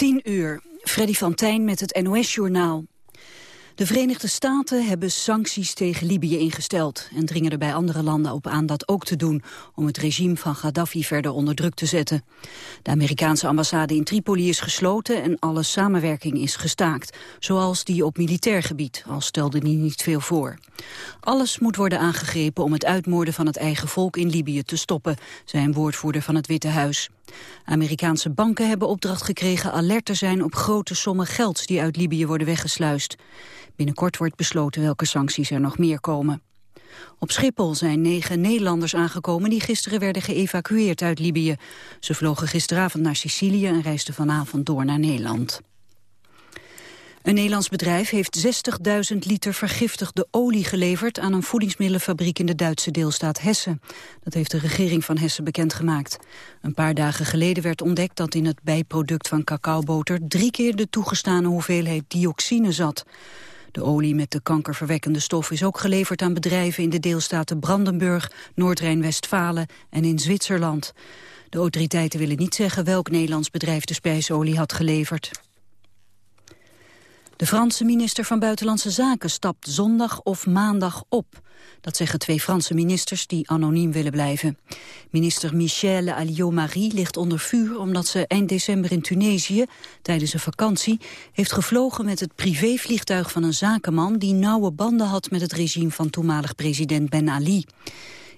10 uur. Freddy van Tijn met het NOS-journaal. De Verenigde Staten hebben sancties tegen Libië ingesteld... en dringen er bij andere landen op aan dat ook te doen... om het regime van Gaddafi verder onder druk te zetten. De Amerikaanse ambassade in Tripoli is gesloten... en alle samenwerking is gestaakt, zoals die op militair gebied... al stelde die niet veel voor. Alles moet worden aangegrepen om het uitmoorden van het eigen volk in Libië te stoppen... zei een woordvoerder van het Witte Huis. Amerikaanse banken hebben opdracht gekregen alert te zijn op grote sommen geld die uit Libië worden weggesluist. Binnenkort wordt besloten welke sancties er nog meer komen. Op Schiphol zijn negen Nederlanders aangekomen die gisteren werden geëvacueerd uit Libië. Ze vlogen gisteravond naar Sicilië en reisden vanavond door naar Nederland. Een Nederlands bedrijf heeft 60.000 liter vergiftigde olie geleverd aan een voedingsmiddelenfabriek in de Duitse deelstaat Hessen. Dat heeft de regering van Hessen bekendgemaakt. Een paar dagen geleden werd ontdekt dat in het bijproduct van cacaoboter drie keer de toegestane hoeveelheid dioxine zat. De olie met de kankerverwekkende stof is ook geleverd aan bedrijven in de deelstaten Brandenburg, Noord-Rijn-Westfalen en in Zwitserland. De autoriteiten willen niet zeggen welk Nederlands bedrijf de spijsolie had geleverd. De Franse minister van Buitenlandse Zaken stapt zondag of maandag op. Dat zeggen twee Franse ministers die anoniem willen blijven. Minister Michelle Alliot-Marie ligt onder vuur omdat ze eind december in Tunesië, tijdens een vakantie, heeft gevlogen met het privévliegtuig van een zakenman die nauwe banden had met het regime van toenmalig president Ben Ali.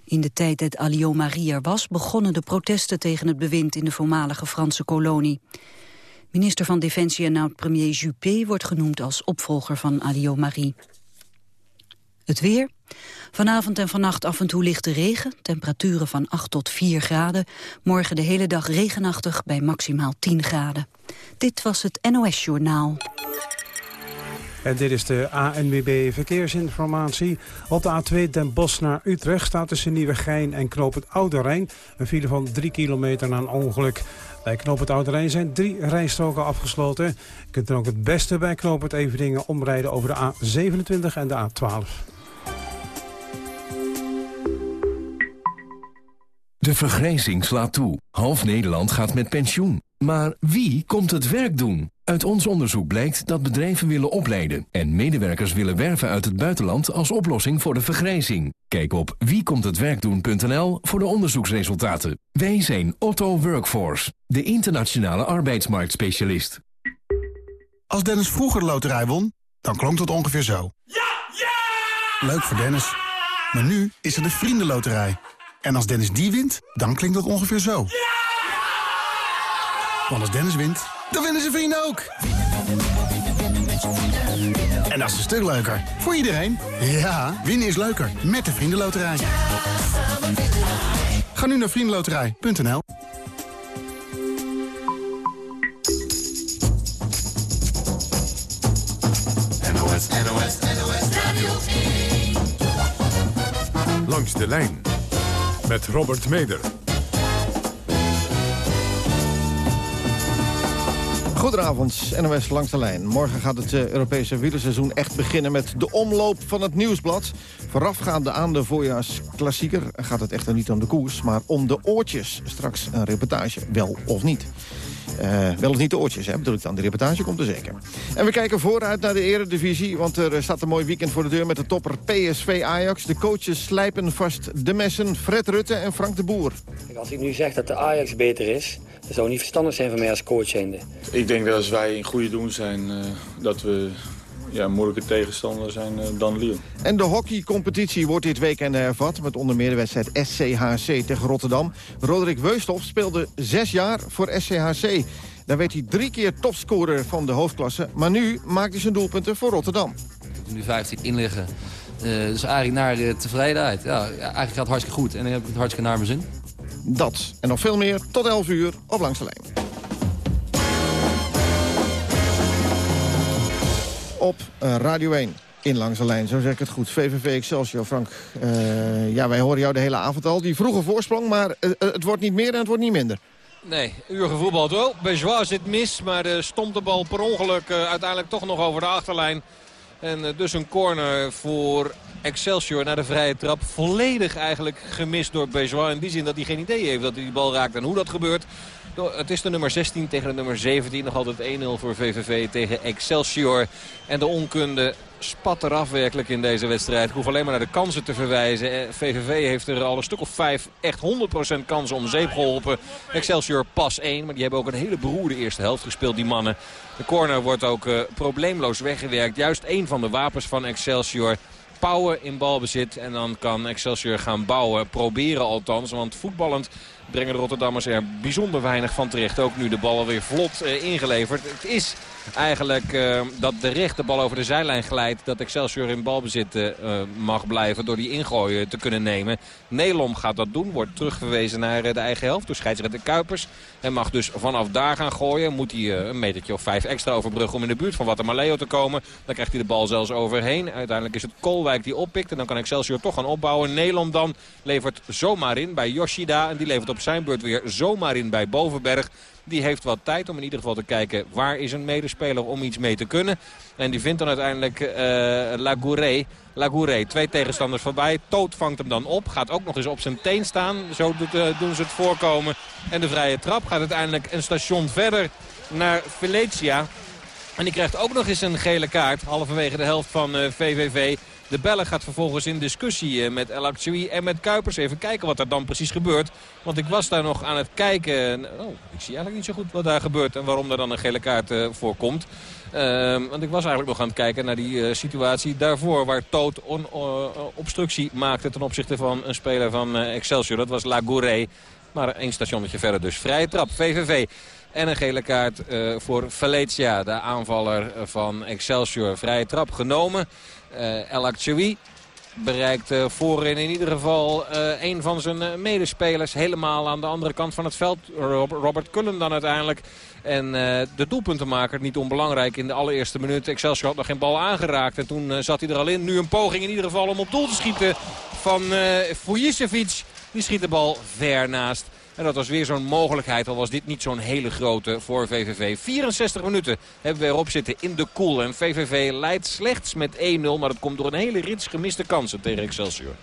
In de tijd dat Alliot-Marie er was, begonnen de protesten tegen het bewind in de voormalige Franse kolonie. Minister van Defensie en oud-premier Juppé wordt genoemd als opvolger van Adio Marie. Het weer. Vanavond en vannacht af en toe lichte regen. Temperaturen van 8 tot 4 graden. Morgen de hele dag regenachtig bij maximaal 10 graden. Dit was het NOS Journaal. En dit is de ANWB Verkeersinformatie. Op de A2 Den Bosch naar Utrecht staat tussen Nieuwegein en Knoop het Oude Rijn. Een file van 3 kilometer na een ongeluk. Bij Knoop het Oude Rijn zijn drie rijstroken afgesloten. Je kunt dan ook het beste bij Knoop het Everdingen omrijden over de A27 en de A12. De vergrijzing slaat toe. Half Nederland gaat met pensioen. Maar wie komt het werk doen? Uit ons onderzoek blijkt dat bedrijven willen opleiden... en medewerkers willen werven uit het buitenland als oplossing voor de vergrijzing. Kijk op wiekomthetwerkdoen.nl voor de onderzoeksresultaten. Wij zijn Otto Workforce, de internationale arbeidsmarktspecialist. Als Dennis vroeger de loterij won, dan klonk dat ongeveer zo. Ja! Ja! Leuk voor Dennis. Maar nu is er de Vriendenloterij. En als Dennis die wint, dan klinkt dat ongeveer zo. Ja! Want als Dennis wint, dan winnen zijn vrienden ook. En dat is een stuk leuker. Voor iedereen. Ja, winnen is leuker. Met de Vriendenloterij. Ga nu naar vriendenloterij.nl NOS, NOS, NOS Radio Langs de lijn. Met Robert Meder. Goedenavond, NOS langs de lijn. Morgen gaat het uh, Europese wielerseizoen echt beginnen met de omloop van het Nieuwsblad. Voorafgaande aan de voorjaarsklassieker gaat het echter niet om de koers, maar om de oortjes. Straks een reportage, wel of niet. Uh, wel of niet de oortjes, hè, bedoel ik dan. De reportage komt er zeker. En we kijken vooruit naar de eredivisie, want er staat een mooi weekend voor de deur met de topper PSV Ajax. De coaches slijpen vast de messen, Fred Rutte en Frank de Boer. Als ik nu zeg dat de Ajax beter is, dat zou niet verstandig zijn van mij als coach zijnde. Ik denk dat als wij in goede doen zijn, uh, dat we ja, moeilijke tegenstander zijn uh, dan Lyon. En de hockeycompetitie wordt dit weekend hervat... met onder meer de wedstrijd SCHC tegen Rotterdam. Roderick Weusthof speelde zes jaar voor SCHC. Daar werd hij drie keer topscorer van de hoofdklasse. Maar nu maakt hij zijn doelpunten voor Rotterdam. Er nu 15 inliggen. Uh, dus eigenlijk naar uh, tevredenheid. Ja, eigenlijk gaat het hartstikke goed. En dan heb ik het hartstikke naar mijn zin. Dat en nog veel meer tot 11 uur op Langs de Lijn. Op uh, Radio 1 in Langs de Lijn, zo zeg ik het goed. VVV Excelsior, Frank. Uh, ja, wij horen jou de hele avond al. Die vroege voorsprong, maar uh, het wordt niet meer en het wordt niet minder. Nee, uur gevoetbald wel. Bejois zit mis, maar de stomt de bal per ongeluk uiteindelijk toch nog over de achterlijn. En dus een corner voor Excelsior naar de vrije trap. Volledig eigenlijk gemist door Bejois. In die zin dat hij geen idee heeft dat hij die bal raakt en hoe dat gebeurt. Het is de nummer 16 tegen de nummer 17. Nog altijd 1-0 voor VVV tegen Excelsior. En de onkunde spat eraf werkelijk in deze wedstrijd. Ik hoef alleen maar naar de kansen te verwijzen. VVV eh, heeft er al een stuk of vijf echt 100% kansen om zeep geholpen. Excelsior pas 1, maar die hebben ook een hele beroerde eerste helft gespeeld, die mannen. De corner wordt ook uh, probleemloos weggewerkt. Juist een van de wapens van Excelsior. Pauwen in balbezit en dan kan Excelsior gaan bouwen. Proberen althans, want voetballend brengen de Rotterdammers er bijzonder weinig van terecht. Ook nu de bal weer vlot uh, ingeleverd. Het is eigenlijk uh, dat de rechte bal over de zijlijn glijdt. Dat Excelsior in balbezit uh, mag blijven door die ingooien te kunnen nemen. Nelom gaat dat doen. Wordt terugverwezen naar de eigen helft door scheidsrechter Kuipers. En mag dus vanaf daar gaan gooien. Moet hij een metertje of vijf extra overbruggen om in de buurt van Watermaleo te komen. Dan krijgt hij de bal zelfs overheen. Uiteindelijk is het Kolwijk die oppikt. En dan kan Excelsior toch gaan opbouwen. Nelom dan levert zomaar in bij Yoshida. En die levert op zijn beurt weer zomaar in bij Bovenberg. Die heeft wat tijd om in ieder geval te kijken waar is een medespeler om iets mee te kunnen. En die vindt dan uiteindelijk uh, Lagouré. Twee tegenstanders voorbij. Toot vangt hem dan op. Gaat ook nog eens op zijn teen staan. Zo doen ze het voorkomen. En de vrije trap gaat uiteindelijk een station verder naar Veletia. En die krijgt ook nog eens een gele kaart. Halverwege de helft van VVV. De Bellen gaat vervolgens in discussie met El en met Kuipers. Even kijken wat er dan precies gebeurt. Want ik was daar nog aan het kijken. Oh, ik zie eigenlijk niet zo goed wat daar gebeurt en waarom er dan een gele kaart uh, voorkomt. Uh, want ik was eigenlijk nog aan het kijken naar die uh, situatie daarvoor... waar Toot obstructie maakte ten opzichte van een speler van Excelsior. Dat was Lagouré. Maar één stationnetje verder dus. Vrije trap, VVV. En een gele kaart voor Valencia, de aanvaller van Excelsior. Vrije trap genomen. Uh, El Akchoui bereikt uh, voorin in ieder geval uh, een van zijn medespelers. Helemaal aan de andere kant van het veld. Robert Cullen dan uiteindelijk. En de doelpuntenmaker, niet onbelangrijk in de allereerste minuut. Excelsior had nog geen bal aangeraakt. En toen zat hij er al in. Nu een poging in ieder geval om op doel te schieten van uh, Die schiet de bal ver naast. En dat was weer zo'n mogelijkheid, al was dit niet zo'n hele grote voor VVV. 64 minuten hebben we erop zitten in de koel. En VVV leidt slechts met 1-0, maar dat komt door een hele rits gemiste kansen tegen Excelsior.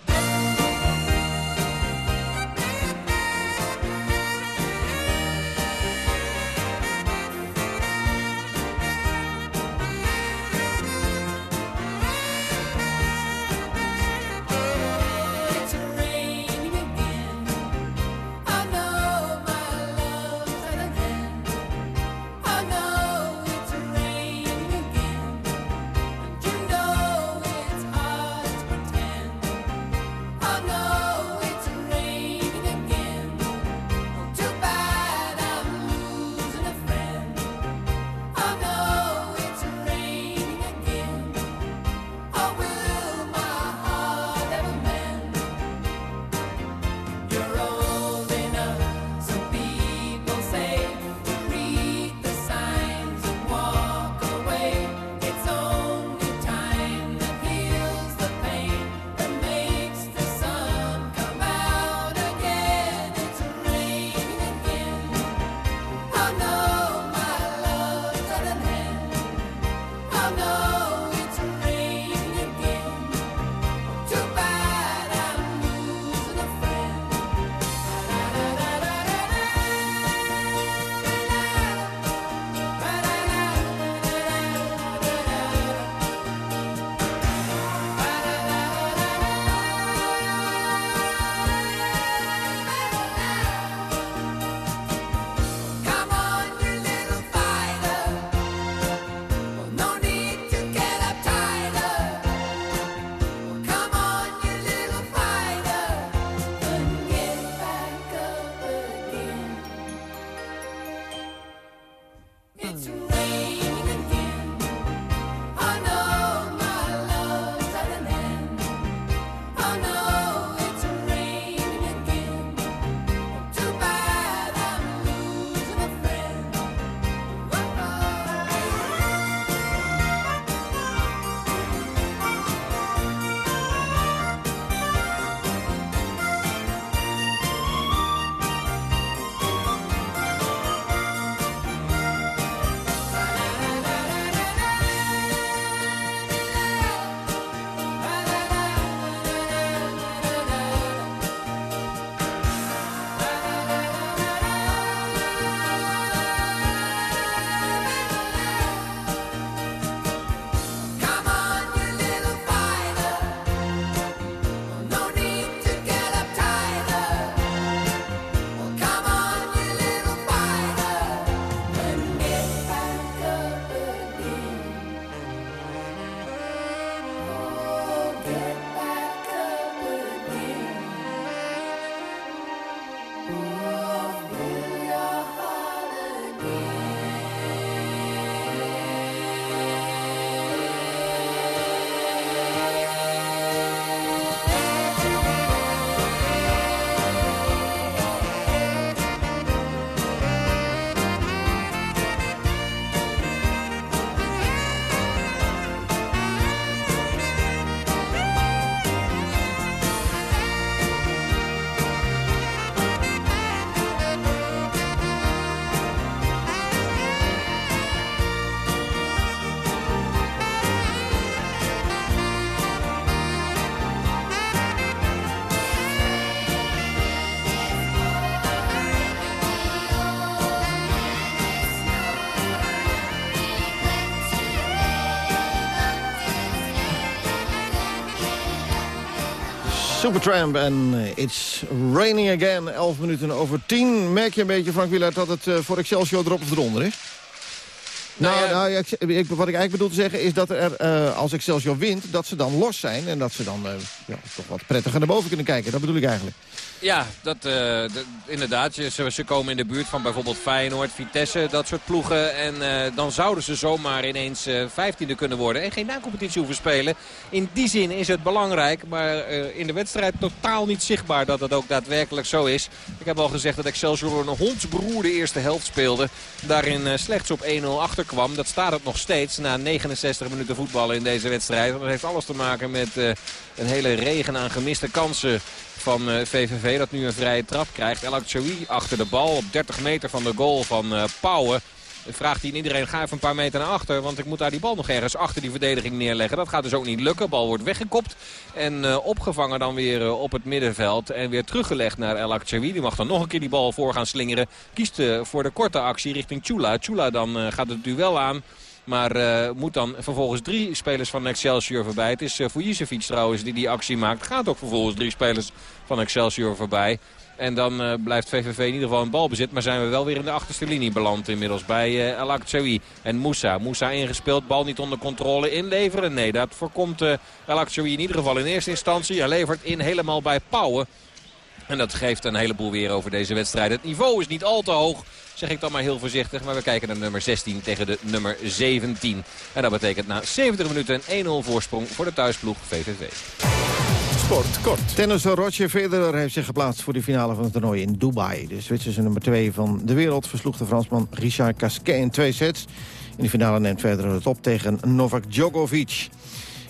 Supertramp en eh, It's Raining Again. 11 minuten over 10. Merk je een beetje, Frank Wieler, dat het uh, voor Excelsior erop of eronder is? Nou, nou, nou ik, wat ik eigenlijk bedoel te zeggen is dat er, uh, als Excelsior wint... dat ze dan los zijn en dat ze dan uh, ja, toch wat prettiger naar boven kunnen kijken. Dat bedoel ik eigenlijk. Ja, dat, uh, inderdaad. Ze, ze, komen in de buurt van bijvoorbeeld Feyenoord, Vitesse, dat soort ploegen. En uh, dan zouden ze zomaar ineens uh, vijftiende kunnen worden. En geen na-competitie hoeven spelen. In die zin is het belangrijk. Maar in de wedstrijd totaal niet zichtbaar dat het ook daadwerkelijk zo is. Ik heb al gezegd dat Excelsior een hondsberoerde eerste helft speelde. Daarin slechts op 1-0 achterkwam. Dat staat het nog steeds na 69 minuten voetballen in deze wedstrijd. Dat heeft alles te maken met een hele regen aan gemiste kansen van VVV. Eh, dat nu een vrije trap krijgt. El achter de bal op 30 meter van de goal van uh, Pauwen. Vraagt hij iedereen, ga even een paar meter naar achter. Want ik moet daar die bal nog ergens achter die verdediging neerleggen. Dat gaat dus ook niet lukken. Bal wordt weggekopt. En uh, opgevangen dan weer op het middenveld. En weer teruggelegd naar El. Die mag dan nog een keer die bal voor gaan slingeren. Kiest voor de korte actie richting Chula. Chula dan gaat het duel aan. Maar uh, moet dan vervolgens drie spelers van Excelsior voorbij. Het is uh, trouwens die die actie maakt. Gaat ook vervolgens drie spelers van Excelsior voorbij. En dan uh, blijft VVV in ieder geval in balbezit. Maar zijn we wel weer in de achterste linie beland inmiddels bij uh, El en Moussa. Moussa ingespeeld, bal niet onder controle inleveren. Nee, dat voorkomt uh, El in ieder geval in eerste instantie. Hij levert in helemaal bij Pauwen. En dat geeft een heleboel weer over deze wedstrijd. Het niveau is niet al te hoog zeg ik dan maar heel voorzichtig. Maar we kijken naar nummer 16 tegen de nummer 17. En dat betekent na 70 minuten een 1-0 voorsprong voor de thuisploeg VVV. Sport kort. Tennisser Roger Federer heeft zich geplaatst voor de finale van het toernooi in Dubai. De Zwitserse nummer 2 van de wereld versloeg de Fransman Richard Casquet in twee sets. In de finale neemt Federer het op tegen Novak Djokovic.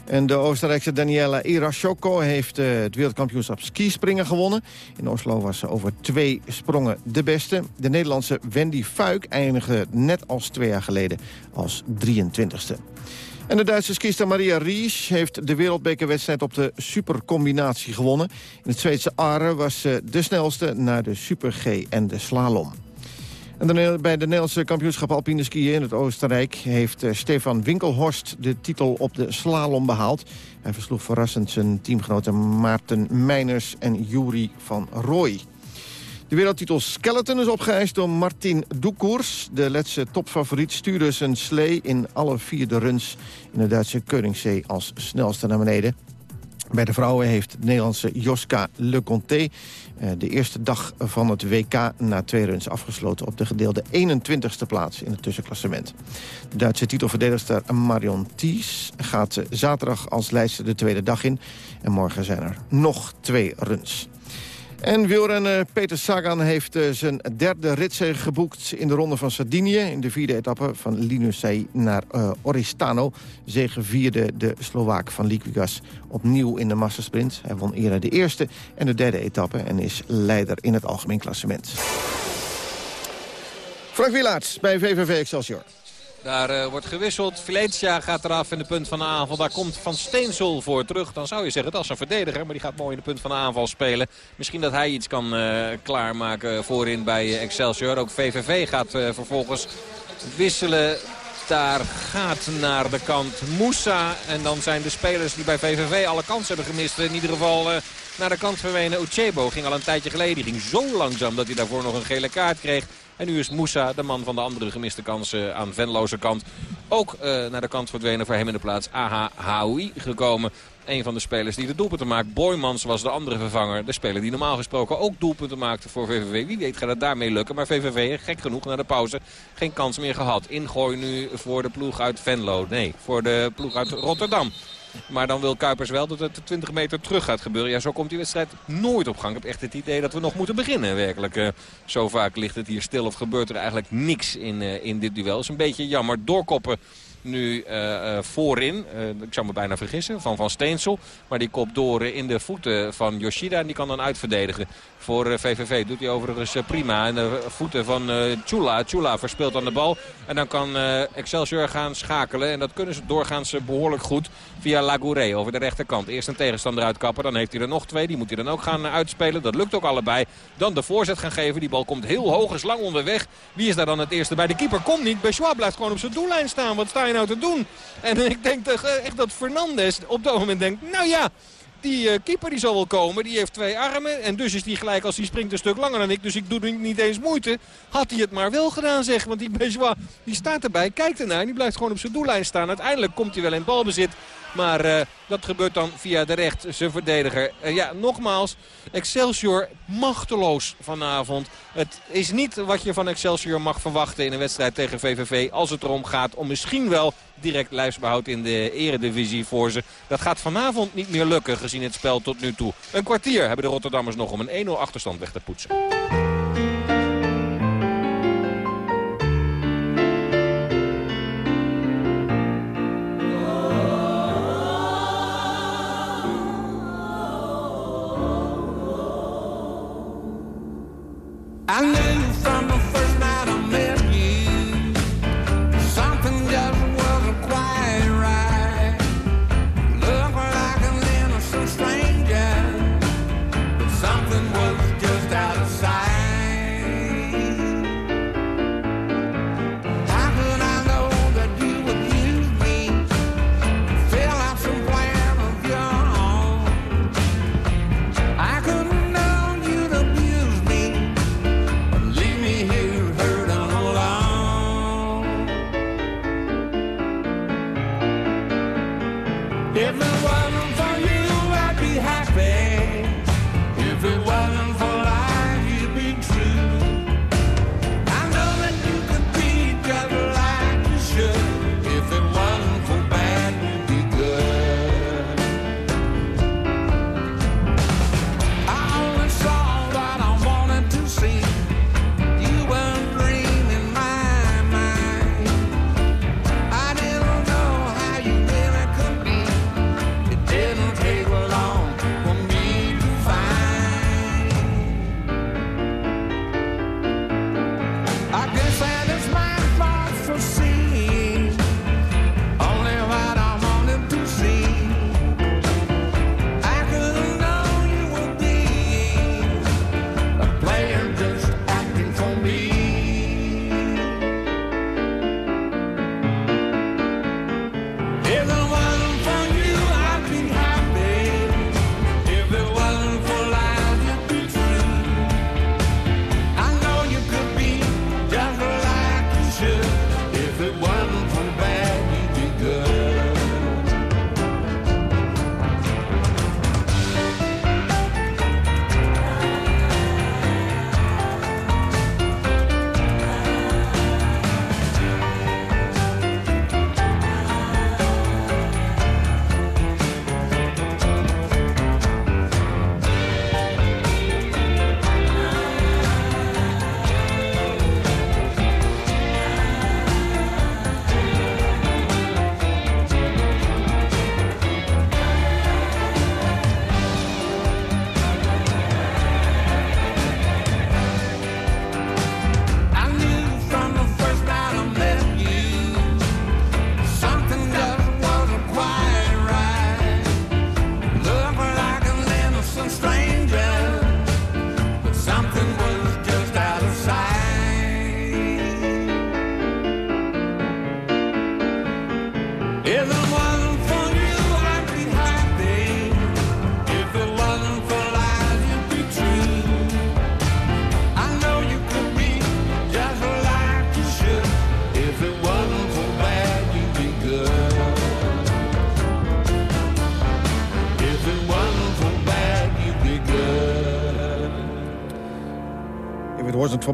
En de Oostenrijkse Daniela Irashoko heeft uh, het wereldkampioenschap skispringen gewonnen. In Oslo was ze over twee sprongen de beste. De Nederlandse Wendy Fuik eindigde net als twee jaar geleden als 23ste. En de Duitse skister Maria Ries heeft de wereldbekerwedstrijd op de supercombinatie gewonnen. In het Zweedse Aare was ze de snelste naar de Super G en de slalom. En bij de Nederlandse kampioenschap alpine skiën in het Oostenrijk... heeft eh, Stefan Winkelhorst de titel op de slalom behaald. Hij versloeg verrassend zijn teamgenoten Maarten Meiners en Juri van Rooij. De wereldtitel Skeleton is opgeëist door Martin Doekoers. De Letse topfavoriet stuurde zijn slee in alle vier de runs... in de Duitse Koningszee als snelste naar beneden. Bij de vrouwen heeft de Nederlandse Joska Leconte de eerste dag van het WK na twee runs afgesloten... op de gedeelde 21ste plaats in het tussenklassement. De Duitse titelverdedigster Marion Thies gaat zaterdag als lijster de tweede dag in. En morgen zijn er nog twee runs. En wielrenner Peter Sagan heeft uh, zijn derde ritse geboekt in de ronde van Sardinië. In de vierde etappe van Linusei naar uh, Oristano. Vierde de Slovaak van Liquigas opnieuw in de massasprint. Hij won eerder de eerste en de derde etappe en is leider in het algemeen klassement. Frank Wielaerts bij VVV Excelsior. Daar uh, wordt gewisseld. Valencia gaat eraf in de punt van de aanval. Daar komt Van Steensel voor terug. Dan zou je zeggen dat is een verdediger. Maar die gaat mooi in de punt van de aanval spelen. Misschien dat hij iets kan uh, klaarmaken voorin bij Excelsior. Ook VVV gaat vervolgens wisselen. Daar gaat naar de kant Moussa. En dan zijn de spelers die bij VVV alle kansen hebben gemist. In ieder geval naar de kant verdwenen. Uchebo ging al een tijdje geleden. Die ging zo langzaam dat hij daarvoor nog een gele kaart kreeg. En nu is Moussa, de man van de andere gemiste kansen aan Venloze kant... ook uh, naar de kant verdwenen voor hem in de plaats Aha Haoui gekomen. Een van de spelers die de doelpunten maakt. Boymans was de andere vervanger. De speler die normaal gesproken ook doelpunten maakte voor VVV. Wie weet gaat het daarmee lukken. Maar VVV, gek genoeg, na de pauze geen kans meer gehad. Ingooi nu voor de ploeg uit Venlo. Nee, voor de ploeg uit Rotterdam. Maar dan wil Kuipers wel dat het 20 meter terug gaat gebeuren. Ja, zo komt die wedstrijd nooit op gang. Ik heb echt het idee dat we nog moeten beginnen. Werkelijk, uh, zo vaak ligt het hier stil of gebeurt er eigenlijk niks in, uh, in dit duel. Is een beetje jammer. Doorkoppen nu uh, voorin. Ik zou me bijna vergissen, van Van Steensel. Maar die kop door in de voeten van Yoshida. En die kan dan uitverdedigen voor VVV. Doet hij overigens prima. En de voeten van Chula. Chula verspeelt aan de bal. En dan kan Excelsior gaan schakelen. En dat kunnen ze doorgaans behoorlijk goed via Lagouré over de rechterkant. Eerst een tegenstander uitkappen. Dan heeft hij er nog twee. Die moet hij dan ook gaan uitspelen. Dat lukt ook allebei. Dan de voorzet gaan geven. Die bal komt heel hoog. Is lang onderweg. Wie is daar dan het eerste bij? De keeper komt niet. Bechois blijft gewoon op zijn doellijn staan. Wat sta je nou te doen? En ik denk echt dat Fernandes op dat moment denkt, nou ja, Die uh, keeper die zal wel komen. Die heeft twee armen. En dus is die gelijk als hij springt een stuk langer dan ik. Dus ik doe niet eens moeite. Had hij het maar wel gedaan zeg. Want die Bejois die staat erbij. Kijkt ernaar. En die blijft gewoon op zijn doellijn staan. Uiteindelijk komt hij wel in balbezit. Maar uh, dat gebeurt dan via de recht, zijn verdediger. Uh, ja, nogmaals, Excelsior machteloos vanavond. Het is niet wat je van Excelsior mag verwachten in een wedstrijd tegen VVV... als het erom gaat om misschien wel direct lijfsbehoud in de eredivisie voor ze. Dat gaat vanavond niet meer lukken gezien het spel tot nu toe. Een kwartier hebben de Rotterdammers nog om een 1-0 achterstand weg te poetsen.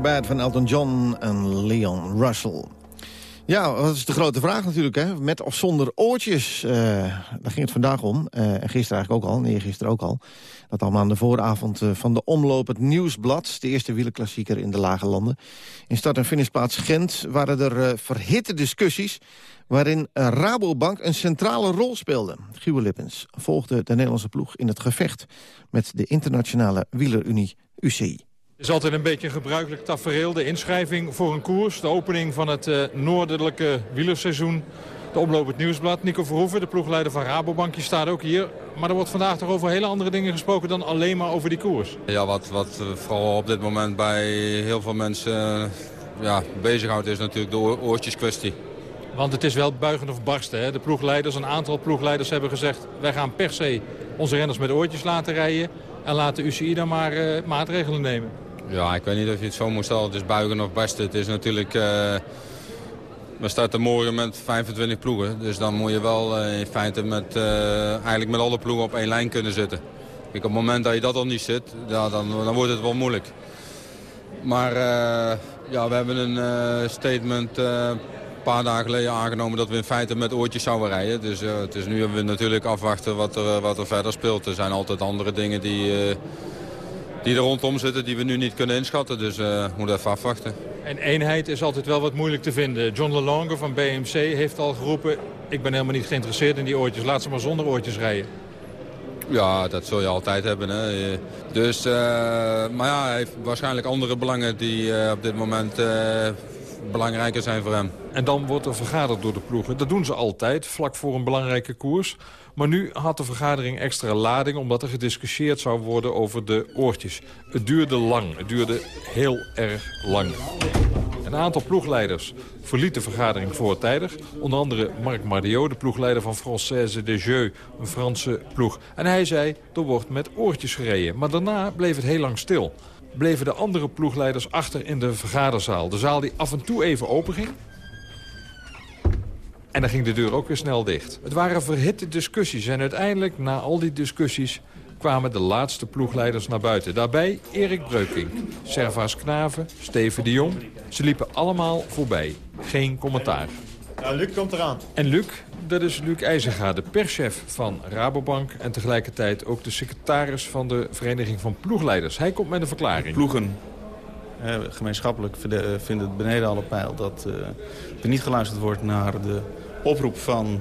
Van Elton John en Leon Russell. Ja, dat is de grote vraag natuurlijk, hè? Met of zonder oortjes. Eh, daar ging het vandaag om. Eh, en gisteren eigenlijk ook al, nee, gisteren ook al. Dat allemaal aan de vooravond eh, van de omloop het Nieuwsblad. De eerste wielerklassieker in de Lage Landen. In start- en finishplaats Gent waren er verhitte discussies... waarin Rabobank een centrale rol speelde. Guwe Lippens volgde de Nederlandse ploeg in het gevecht... met de internationale wielerunie UCI. Het is altijd een beetje een gebruikelijk tafereel. De inschrijving voor een koers. De opening van het eh, noordelijke wielerseizoen. De omloop het nieuwsblad. Nico Verhoeven, de ploegleider van Rabobank, die staat ook hier. Maar er wordt vandaag toch over hele andere dingen gesproken dan alleen maar over die koers. Ja, wat, wat eh, vooral op dit moment bij heel veel mensen eh, ja, bezighoudt is natuurlijk de oor- oortjeskwestie. Want het is wel buigen of barsten. Hè? De ploegleiders, een aantal ploegleiders hebben gezegd... wij gaan per se onze renners met oortjes laten rijden... en laat de UCI dan maar maatregelen nemen. Ja, ik weet niet of je het zo moet stellen. Het is buigen of beste. Het is natuurlijk... eh, we starten morgen met 25 ploegen. Dus dan moet je wel eh, in feite met, eh, eigenlijk met alle ploegen op één lijn kunnen zitten. Kijk, op het moment dat je dat al niet zit, ja, dan, dan wordt het wel moeilijk. Maar ja, we hebben een statement een paar dagen geleden aangenomen dat we in feite met oortjes zouden rijden. Dus het is nu we natuurlijk afwachten wat er, wat er verder speelt. Er zijn altijd andere dingen die, die er rondom zitten die we nu niet kunnen inschatten. Dus eh, we moeten even afwachten. En eenheid is altijd wel wat moeilijk te vinden. John Lelonge van BMC heeft al geroepen... ik ben helemaal niet geïnteresseerd in die oortjes. Laat ze maar zonder oortjes rijden. Ja, dat zul je altijd hebben. Hè. Dus, eh, maar ja, hij heeft waarschijnlijk andere belangen die eh, op dit moment belangrijker zijn voor hem. En dan wordt er vergaderd door de ploegen. Dat doen ze altijd, vlak voor een belangrijke koers. Maar nu had de vergadering extra lading... omdat er gediscussieerd zou worden over de oortjes. Het duurde lang. Het duurde heel erg lang. Een aantal ploegleiders verliet de vergadering voortijdig. Onder andere Marc Mardiot, de ploegleider van Française de Jeu, een Franse ploeg. En hij zei, er wordt met oortjes gereden. Maar daarna bleef het heel lang stil. Bleven de andere ploegleiders achter in de vergaderzaal. De zaal die af en toe even open ging. En dan ging de deur ook weer snel dicht. Het waren verhitte discussies en uiteindelijk, na al die discussies... kwamen de laatste ploegleiders naar buiten. Daarbij Erik Breukink, Servaas Knaven, Steven de Jong. Ze liepen allemaal voorbij. Geen commentaar. Ja, Luc komt eraan. En Luc, dat is Luc IJzerga, de perschef van Rabobank... en tegelijkertijd ook de secretaris van de Vereniging van Ploegleiders. Hij komt met een verklaring. Ploegen, eh, gemeenschappelijk vinde- vinden het beneden alle pijl... dat eh, er niet geluisterd wordt naar de oproep van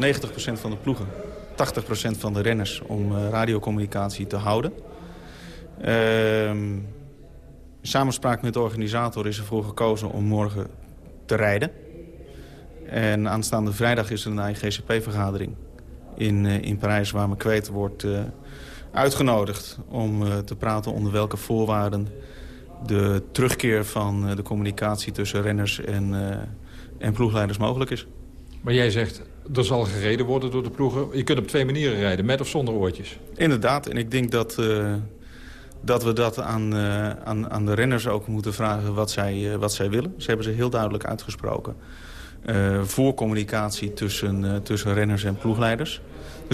90% van de ploegen... 80% van de renners om eh, radiocommunicatie te houden. Ehm, in samenspraak met de organisator is ervoor gekozen om morgen te rijden. En aanstaande vrijdag is er een IGCP-vergadering in, eh, in Parijs... waar McQuaid wordt eh, uitgenodigd om te praten onder welke voorwaarden... de terugkeer van de communicatie tussen renners en, en ploegleiders mogelijk is. Maar jij zegt, er zal gereden worden door de ploegen. Je kunt op twee manieren rijden, met of zonder oortjes. Inderdaad, en ik denk dat, eh, dat we dat aan, eh, aan, aan de renners ook moeten vragen wat zij, eh, wat zij willen. Ze hebben ze heel duidelijk uitgesproken. voor communicatie tussen, tussen renners en ploegleiders.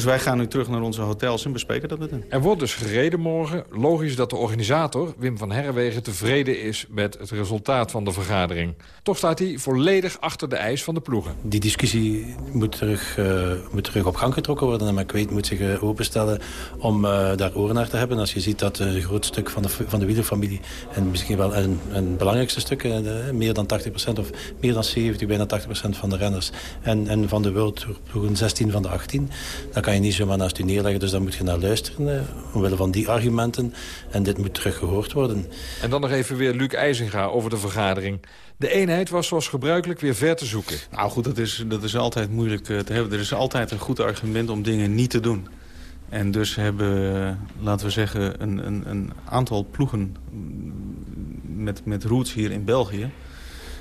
Dus wij gaan nu terug naar onze hotels en bespreken dat met hen. Er wordt dus gereden morgen. Logisch dat de organisator, Wim van Herwegen, tevreden is met het resultaat van de vergadering. Toch staat hij volledig achter de eis van de ploegen. Die discussie moet terug, eh, moet terug op gang getrokken worden. En McQuaid moet zich eh, openstellen om eh, daar oren naar te hebben. Als je ziet dat een groot stuk van de, van de wielerfamilie... en misschien wel een, een belangrijkste stuk... eh, meer dan 80% of meer dan 70, bijna 80% van de renners... en, en van de World Tour ploegen 16 van de 18... dan kan je niet zomaar naast u neerleggen. Dus daar moet je naar luisteren, eh, omwille van die argumenten. En dit moet terug gehoord worden. En dan nog even weer Luc IJzinga over de vergadering. De eenheid was zoals gebruikelijk weer ver te zoeken. Nou goed, dat is, dat is altijd moeilijk eh, te hebben. Er is altijd een goed argument om dingen niet te doen. En dus hebben, eh, laten we zeggen, een, een, een aantal ploegen mm, met, met roots hier in België...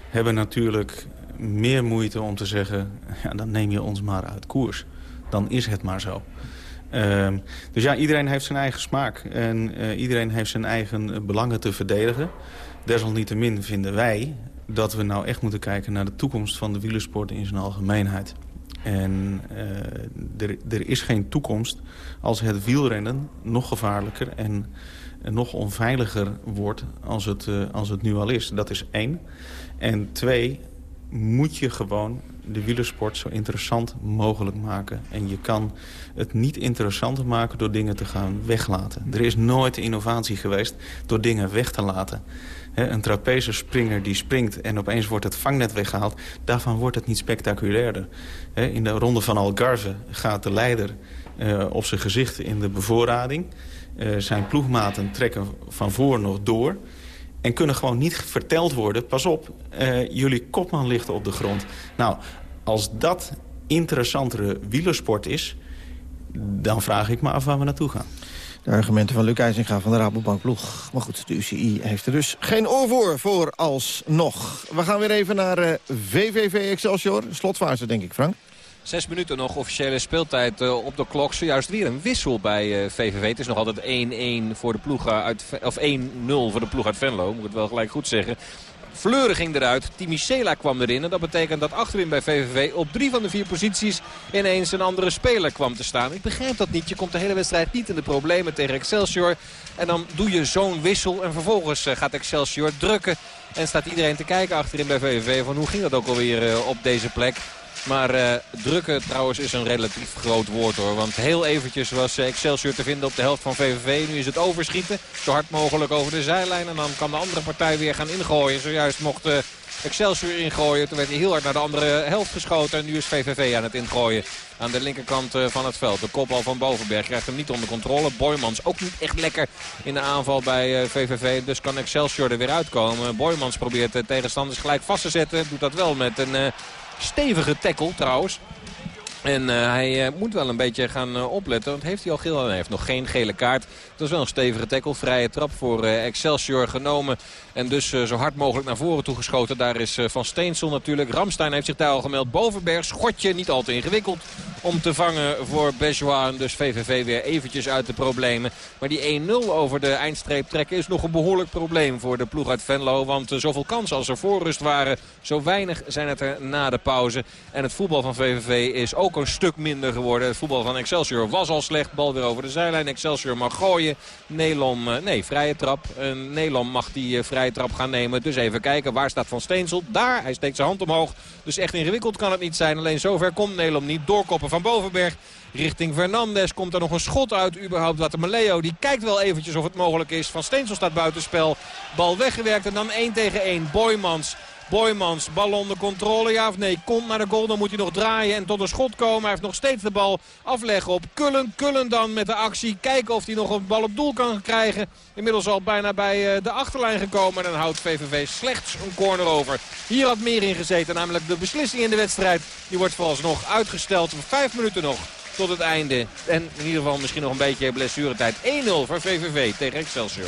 hebben natuurlijk meer moeite om te zeggen... Ja, dan neem je ons maar uit koers. Dan is het maar zo. Ehm, dus ja, iedereen heeft zijn eigen smaak. En eh, iedereen heeft zijn eigen eh, belangen te verdedigen. Desalniettemin vinden wij dat we nou echt moeten kijken naar de toekomst van de wielersport in zijn algemeenheid. En eh, er, er is geen toekomst als het wielrennen nog gevaarlijker en, nog onveiliger wordt als het, als het nu al is. Dat is één. En twee, moet je gewoon de wielersport zo interessant mogelijk maken. En je kan het niet interessanter maken door dingen te gaan weglaten. Er is nooit innovatie geweest door dingen weg te laten. Hè, een trapezespringer die springt en opeens wordt het vangnet weggehaald... daarvan wordt het niet spectaculairder. In de ronde van Algarve gaat de leider eh, op zijn gezicht in de bevoorrading. Eh, zijn ploegmaten trekken van voor nog door... En kunnen gewoon niet verteld worden, pas op, eh, jullie kopman ligt op de grond. Nou, als dat interessantere wielersport is... dan vraag ik me af waar we naartoe gaan. De argumenten van Luc IJzinga van de Rabobank ploeg. Maar goed, de UCI heeft er dus geen oor voor, voor alsnog. We gaan weer even naar eh, VVV Excelsior. Slotfase, denk ik, Frank. Zes minuten nog officiële speeltijd uh, op de klok. Zojuist weer een wissel bij uh, VVV. Het is nog altijd 1-1 voor de ploeg uit... Of 1-0 voor de ploeg uit Venlo. Moet ik het wel gelijk goed zeggen. Fleuren ging eruit. Timicela kwam erin. En dat betekent dat achterin bij VVV op drie van de vier posities ineens een andere speler kwam te staan. Ik begrijp dat niet. Je komt de hele wedstrijd niet in de problemen tegen Excelsior. En dan doe je zo'n wissel. En vervolgens gaat Excelsior drukken. En staat iedereen te kijken achterin bij VVV van hoe ging dat ook alweer uh, op deze plek. Maar uh, drukken trouwens is een relatief groot woord hoor. Want heel eventjes was Excelsior te vinden op de helft van VVV. Nu is het overschieten. Zo hard mogelijk over de zijlijn. En dan kan de andere partij weer gaan ingooien. Zojuist mocht uh, Excelsior ingooien. Toen werd hij heel hard naar de andere helft geschoten. En nu is VVV aan het ingooien aan de linkerkant van het veld. De kopbal van Bovenberg krijgt hem niet onder controle. Boymans ook niet echt lekker in de aanval bij VVV. Dus kan Excelsior er weer uitkomen. Boymans probeert de tegenstanders gelijk vast te zetten. Doet dat wel met een stevige tackle trouwens. En uh, hij uh, moet wel een beetje gaan uh, opletten. Want heeft hij al geel? Hij heeft nog geen gele kaart. Het was wel een stevige tackle. Vrije trap voor Excelsior genomen. En dus zo hard mogelijk naar voren toe geschoten. Daar is Van Steensel natuurlijk. Ramstein heeft zich daar al gemeld. Bovenberg schotje niet al te ingewikkeld om te vangen voor Bejois. En dus VVV weer eventjes uit de problemen. Maar die 1-0 over de eindstreep trekken is nog een behoorlijk probleem voor de ploeg uit Venlo. Want zoveel kansen als er voor rust waren, zo weinig zijn het er na de pauze. En het voetbal van VVV is ook een stuk minder geworden. Het voetbal van Excelsior was al slecht. Bal weer over de zijlijn. Excelsior mag gooien. Nelom, nee, vrije trap. En Nelom mag die vrije trap gaan nemen. Dus even kijken, waar staat Van Steensel? Daar, hij steekt zijn hand omhoog. Dus echt ingewikkeld kan het niet zijn. Alleen zover komt Nelom niet. Doorkoppen van Bovenberg richting Fernandes. Komt er nog een schot uit überhaupt. Watermaleo die kijkt wel eventjes of het mogelijk is. Van Steensel staat buitenspel. Bal weggewerkt en dan 1 tegen 1. Boymans. Boymans, bal onder controle, ja of nee? Komt naar de goal, dan moet hij nog draaien en tot een schot komen. Hij heeft nog steeds de bal afleggen op Kullen. Kullen dan met de actie. Kijken of hij nog een bal op doel kan krijgen. Inmiddels al bijna bij de achterlijn gekomen. En dan houdt VVV slechts een corner over. Hier had meer in gezeten, namelijk de beslissing in de wedstrijd. Die wordt vooralsnog uitgesteld. Vijf minuten nog tot het einde. En in ieder geval misschien nog een beetje blessuretijd. 1-0 voor VVV tegen Excelsior.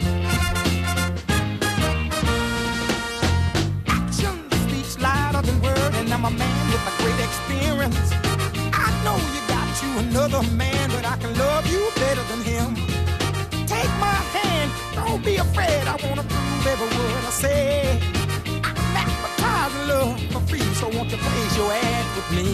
Than word, and I'm a man with a great experience. I know you got you another man, but I can love you better than him. Take my hand, don't be afraid. I wanna prove every word I say. I'm advertising love for free, so won't you place your ad with me?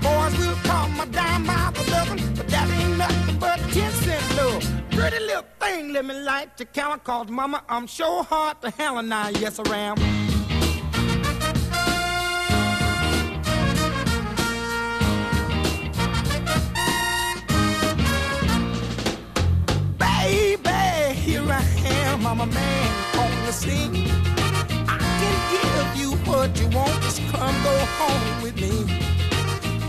Boys will call my dime the dozen, but that ain't nothing but ten cent love. Pretty little thing, let me light your count, cause mama, I'm sure hard to hell and I yes around. baby, man on the scene. I can give you what you want, just come go home with me.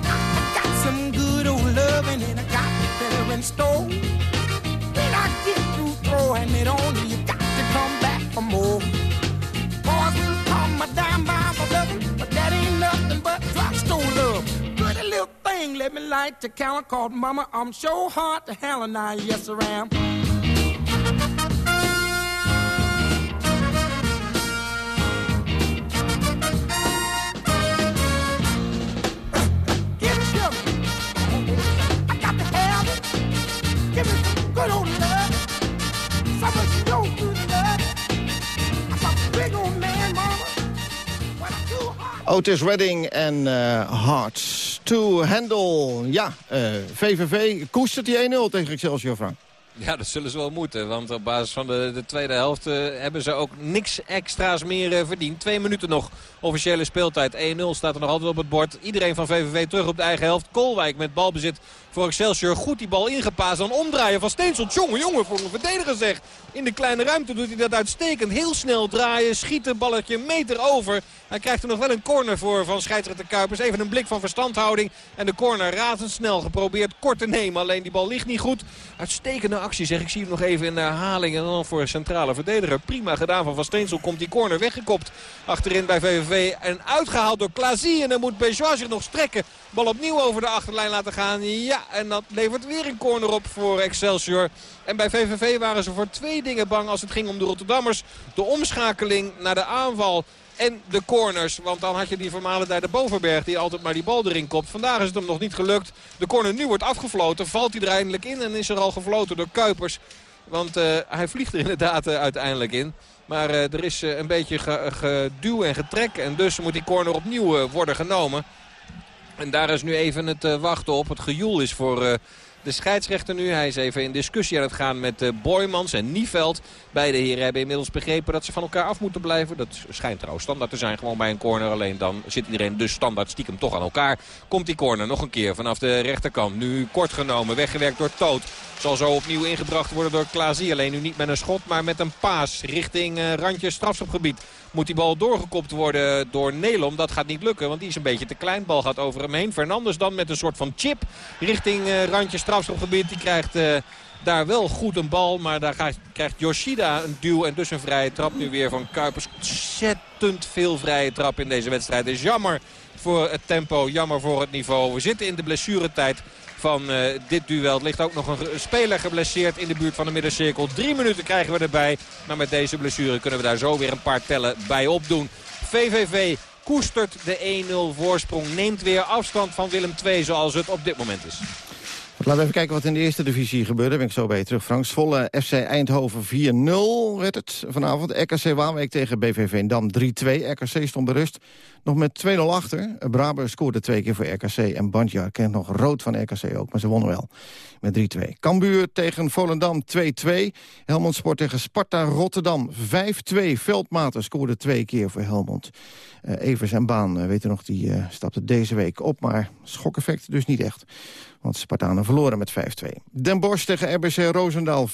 I got some good old loving and I got better in store. When I get through throwing it on you, you got to come back for more. Boys will call my dime by my loving, but that ain't nothing but drugstore love. Pretty little thing, let me light the counter called Mama. I'm sure hard to hell and I, yes, I am. Otis Redding en uh, Hearts to Handle. Ja, VVV koestert die 1-0 tegen Excelsior, Frank. Ja, dat zullen ze wel moeten. Want op basis van de, de tweede helft eh, hebben ze ook niks extra's meer eh, verdiend. Twee minuten nog officiële speeltijd. 1-0 staat er nog altijd op het bord. Iedereen van VVV terug op de eigen helft. Kolwijk met balbezit voor Excelsior. Goed die bal ingepaasd. Dan omdraaien van Steensel. Jongen, jongen, voor een verdediger zeg. In de kleine ruimte doet hij dat uitstekend. Heel snel draaien. Schieten, balletje meter over. Hij krijgt er nog wel een corner voor van scheidsrechter Kuipers. Even een blik van verstandhouding. En de corner razendsnel geprobeerd kort te nemen. Alleen die bal ligt niet goed. Uitstekende actie zeg. Ik zie hem nog even in de herhaling. En dan voor centrale verdediger. Prima gedaan van Van Steensel. Komt die corner weggekopt achterin bij VVV. En uitgehaald door Klazie. En dan moet Bejois zich nog strekken. Bal opnieuw over de achterlijn laten gaan. Ja, en dat levert weer een corner op voor Excelsior. En bij VVV waren ze voor twee dingen bang als het ging om de Rotterdammers. De omschakeling naar de aanval en de corners. Want dan had je die vermalen de Bovenberg die altijd maar die bal erin kopt. Vandaag is het hem nog niet gelukt. De corner nu wordt afgefloten. Valt hij er eindelijk in en is er al gefloten door Kuipers. Want uh, hij vliegt er inderdaad uh, uiteindelijk in. Maar uh, er is een beetje ge geduw en getrek. En dus moet die corner opnieuw worden genomen. En daar is nu even het wachten op. Het gejoel is voor de scheidsrechter nu. Hij is even in discussie aan het gaan met uh, Boymans en Nieveld. Beide heren hebben inmiddels begrepen dat ze van elkaar af moeten blijven. Dat schijnt trouwens standaard te zijn gewoon bij een corner. Alleen dan zit iedereen dus standaard stiekem toch aan elkaar. Komt die corner nog een keer vanaf de rechterkant. Nu kort genomen, weggewerkt door Toot. Zal zo opnieuw ingebracht worden door Klaasie. Alleen nu niet met een schot, maar met een paas richting uh, randje strafschopgebied. Moet die bal doorgekopt worden door Nelom. Dat gaat niet lukken, want die is een beetje te klein. Bal gaat over hem heen. Fernandes dan met een soort van chip richting uh, randje strafschopgebied. Die krijgt... Uh, daar wel goed een bal. Maar daar krijgt, Yoshida een duw en dus een vrije trap nu weer van Kuipers. Ontzettend veel vrije trap in deze wedstrijd. is jammer voor het tempo, jammer voor het niveau. We zitten in de blessuretijd van uh, dit duel. Het ligt ook nog een speler geblesseerd in de buurt van de middencirkel. Drie minuten krijgen we erbij. Maar met deze blessure kunnen we daar zo weer een paar tellen bij opdoen. VVV koestert de 1-0 voorsprong. Neemt weer afstand van Willem II zoals het op dit moment is. Laten we even kijken wat in de eerste divisie gebeurde. Ben ik zo bij je terug, Frank. Volle FC Eindhoven 4-0 werd het vanavond. RKC Waalwijk tegen BVV Dam 3-2. RKC stond berust. Nog met 2-0 achter. Braber scoorde twee keer voor RKC. En Bandjar kent nog rood van RKC ook, maar ze wonnen wel. Met 3-2. Cambuur tegen Volendam 2-2. Helmond Sport tegen Sparta Rotterdam 5-2. Veldmaten scoorde twee keer voor Helmond. Uh, Evers en Baan, uh, weten nog, die uh, stapte deze week op. Maar schokeffect dus niet echt. Want Spartanen verloren met 5-2. Den Bosch tegen RBC Roosendaal 4-0.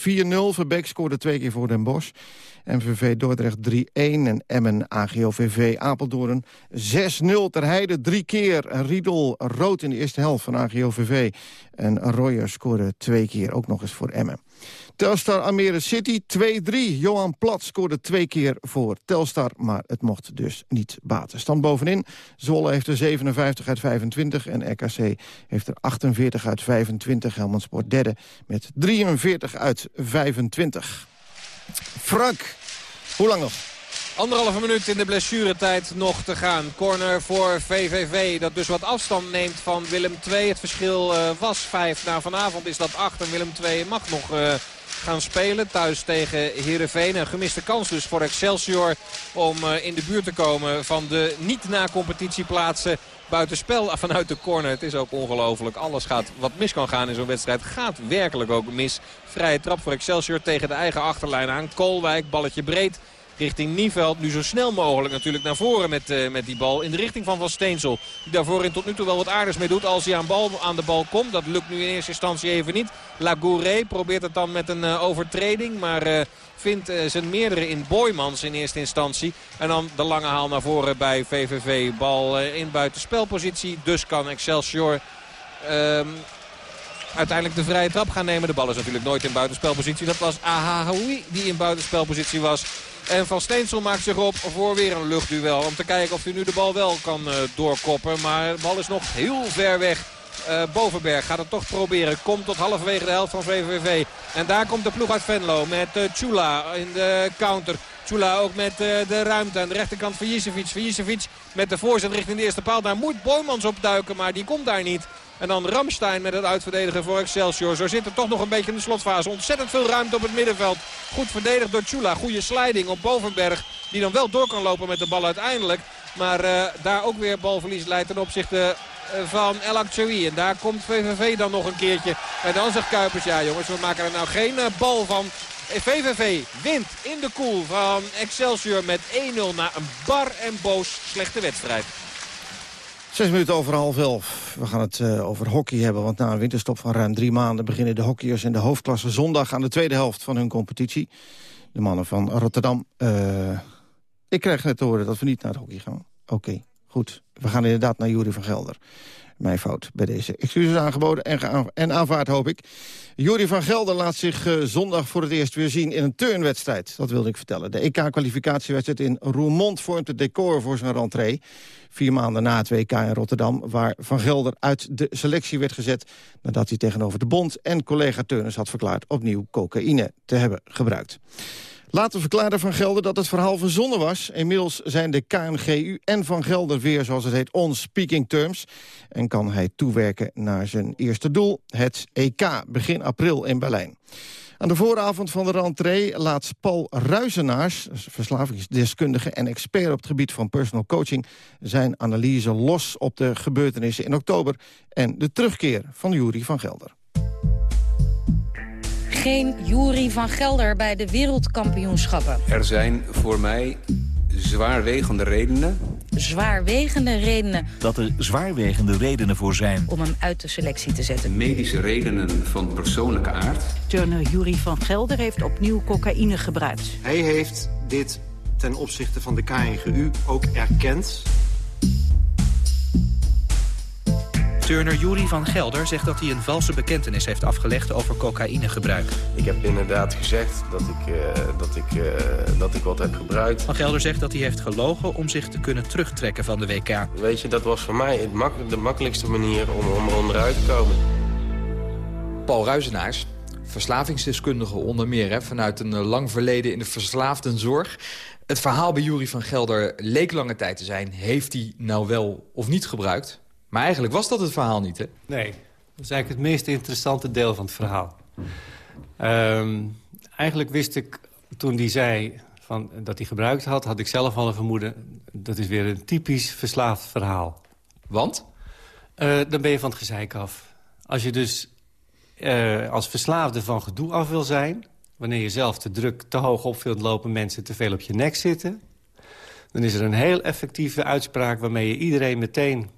Verbeek scoorde twee keer voor Den Bosch. MVV Dordrecht 3-1 en Emmen AGOVV Apeldoorn 6-0 ter Heide. Drie keer Riedel rood in de eerste helft van AGOVV. En Royer scoorde twee keer ook nog eens voor Emmen. Telstar Almere City 2-3. Johan Plat scoorde twee keer voor Telstar, maar het mocht dus niet baten. Stand bovenin. Zwolle heeft er 57 uit 25 en RKC heeft er 48 uit 25. Helmond Sport derde met 43 uit 25. Frank, hoe lang nog? Anderhalve minuut in de blessuretijd nog te gaan. Corner voor VVV dat dus wat afstand neemt van Willem II. Het verschil uh, was 5. Nou, vanavond is dat 8 en Willem II mag nog uh, gaan spelen. Thuis tegen Heerenveen. Een gemiste kans dus voor Excelsior om uh, in de buurt te komen van de niet na competitieplaatsen buitenspel vanuit de corner. Het is ook ongelooflijk. Alles gaat wat mis kan gaan in zo'n wedstrijd. Gaat werkelijk ook mis. Vrije trap voor Excelsior tegen de eigen achterlijn aan. Kolwijk, balletje breed richting Nieveld. Nu zo snel mogelijk natuurlijk naar voren met, uh, met die bal. In de richting van Van Steensel. Die daarvoor in tot nu toe wel wat aardigs mee doet als hij aan, bal, aan de bal komt. Dat lukt nu in eerste instantie even niet. Lagouré probeert het dan met een uh, overtreding. Maar uh, vindt zijn meerdere in Boymans in eerste instantie. En dan de lange haal naar voren bij VVV. Bal in buitenspelpositie. Dus kan Excelsior... Um, uiteindelijk de vrije trap gaan nemen. De bal is natuurlijk nooit in buitenspelpositie. Dat was Ahahoui die in buitenspelpositie was. En Van Steensel maakt zich op voor weer een luchtduel. Om te kijken of hij nu de bal wel kan uh, doorkoppen. Maar de bal is nog heel ver weg. Uh, Bovenberg gaat het toch proberen. Komt tot halverwege de helft van VVV. En daar komt de ploeg uit Venlo met uh, Chula in de counter. Chula ook met de ruimte aan de rechterkant van Jisevic. Jisevic met de voorzet richting de eerste paal. Daar moet Boymans opduiken, maar die komt daar niet. En dan Ramstein met het uitverdedigen voor Excelsior. Zo zit er toch nog een beetje in de slotfase. Ontzettend veel ruimte op het middenveld. Goed verdedigd door Chula. Goede sliding op Bovenberg. Die dan wel door kan lopen met de bal uiteindelijk. Maar uh, daar ook weer balverlies leidt ten opzichte eh, van El Akshoui. En daar komt VVV dan nog een keertje. En dan zegt Kuipers, ja jongens, we maken er nou geen eh, bal van. VVV wint in de koel van Excelsior met 1-0 na een bar en boos slechte wedstrijd. Zes minuten over half elf. We gaan het uh, over hockey hebben, want na een winterstop van ruim drie maanden... beginnen de hockeyers in de hoofdklasse zondag aan de tweede helft van hun competitie. De mannen van Rotterdam. Uh, ik krijg net te horen dat we niet naar het hockey gaan. Oké, goed. We gaan inderdaad naar Jury van Gelder. Mijn fout bij deze. Excuses aangeboden en, en aanvaard, hoop ik. Jury van Gelder laat zich uh, zondag voor het eerst weer zien in een turnwedstrijd. Dat wilde ik vertellen. De EK-kwalificatiewedstrijd in Roermond vormt het decor voor zijn rentree. Vier maanden na het WK in Rotterdam, waar Van Gelder uit de selectie werd gezet... nadat hij tegenover de bond en collega-turners had verklaard... opnieuw cocaïne te hebben gebruikt. Later verklaarde Van Gelder dat het verhaal verzonnen was. Inmiddels zijn de KNGU en Van Gelder weer, zoals het heet, on speaking terms. En kan hij toewerken naar zijn eerste doel, het EK, begin april in Berlijn. Aan de vooravond van de rentree laat Paul Ruizenaars... verslavingsdeskundige en expert op het gebied van personal coaching... zijn analyse los op de gebeurtenissen in oktober... en de terugkeer van Jury van Gelder geen Jury van Gelder bij de wereldkampioenschappen. Er zijn voor mij zwaarwegende redenen. Zwaarwegende redenen. Dat er zwaarwegende redenen voor zijn. Om hem uit de selectie te zetten. Medische redenen van persoonlijke aard. Turner Jury van Gelder heeft opnieuw cocaïne gebruikt. Hij heeft dit ten opzichte van de KNGU ook erkend Turner Jury van Gelder zegt dat hij een valse bekentenis heeft afgelegd over cocaïnegebruik. Ik heb inderdaad gezegd dat ik, uh, dat, ik, uh, dat ik wat heb gebruikt. Van Gelder zegt dat hij heeft gelogen om zich te kunnen terugtrekken van de WK. Weet je, dat was voor mij het mak de makkelijkste manier om, om er onderuit te komen. Paul Ruizenaars, verslavingsdeskundige onder meer... Hè, vanuit een lang verleden in de verslaafdenzorg. Het verhaal bij Jury van Gelder leek lange tijd te zijn. Heeft hij nou wel of niet gebruikt? Maar eigenlijk was dat het verhaal niet, hè? Nee, dat is eigenlijk het meest interessante deel van het verhaal. Um, eigenlijk wist ik, toen hij zei van, dat hij gebruikt had... had ik zelf al een vermoeden, dat is weer een typisch verslaafd verhaal. Want? Uh, dan ben je van het gezeik af. Als je dus uh, als verslaafde van gedoe af wil zijn... wanneer je zelf te druk, te hoog op wilt lopen... mensen te veel op je nek zitten... dan is er een heel effectieve uitspraak... waarmee je iedereen meteen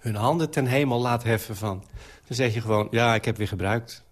hun handen ten hemel laat heffen van... dan zeg je gewoon, ja, ik heb weer gebruikt.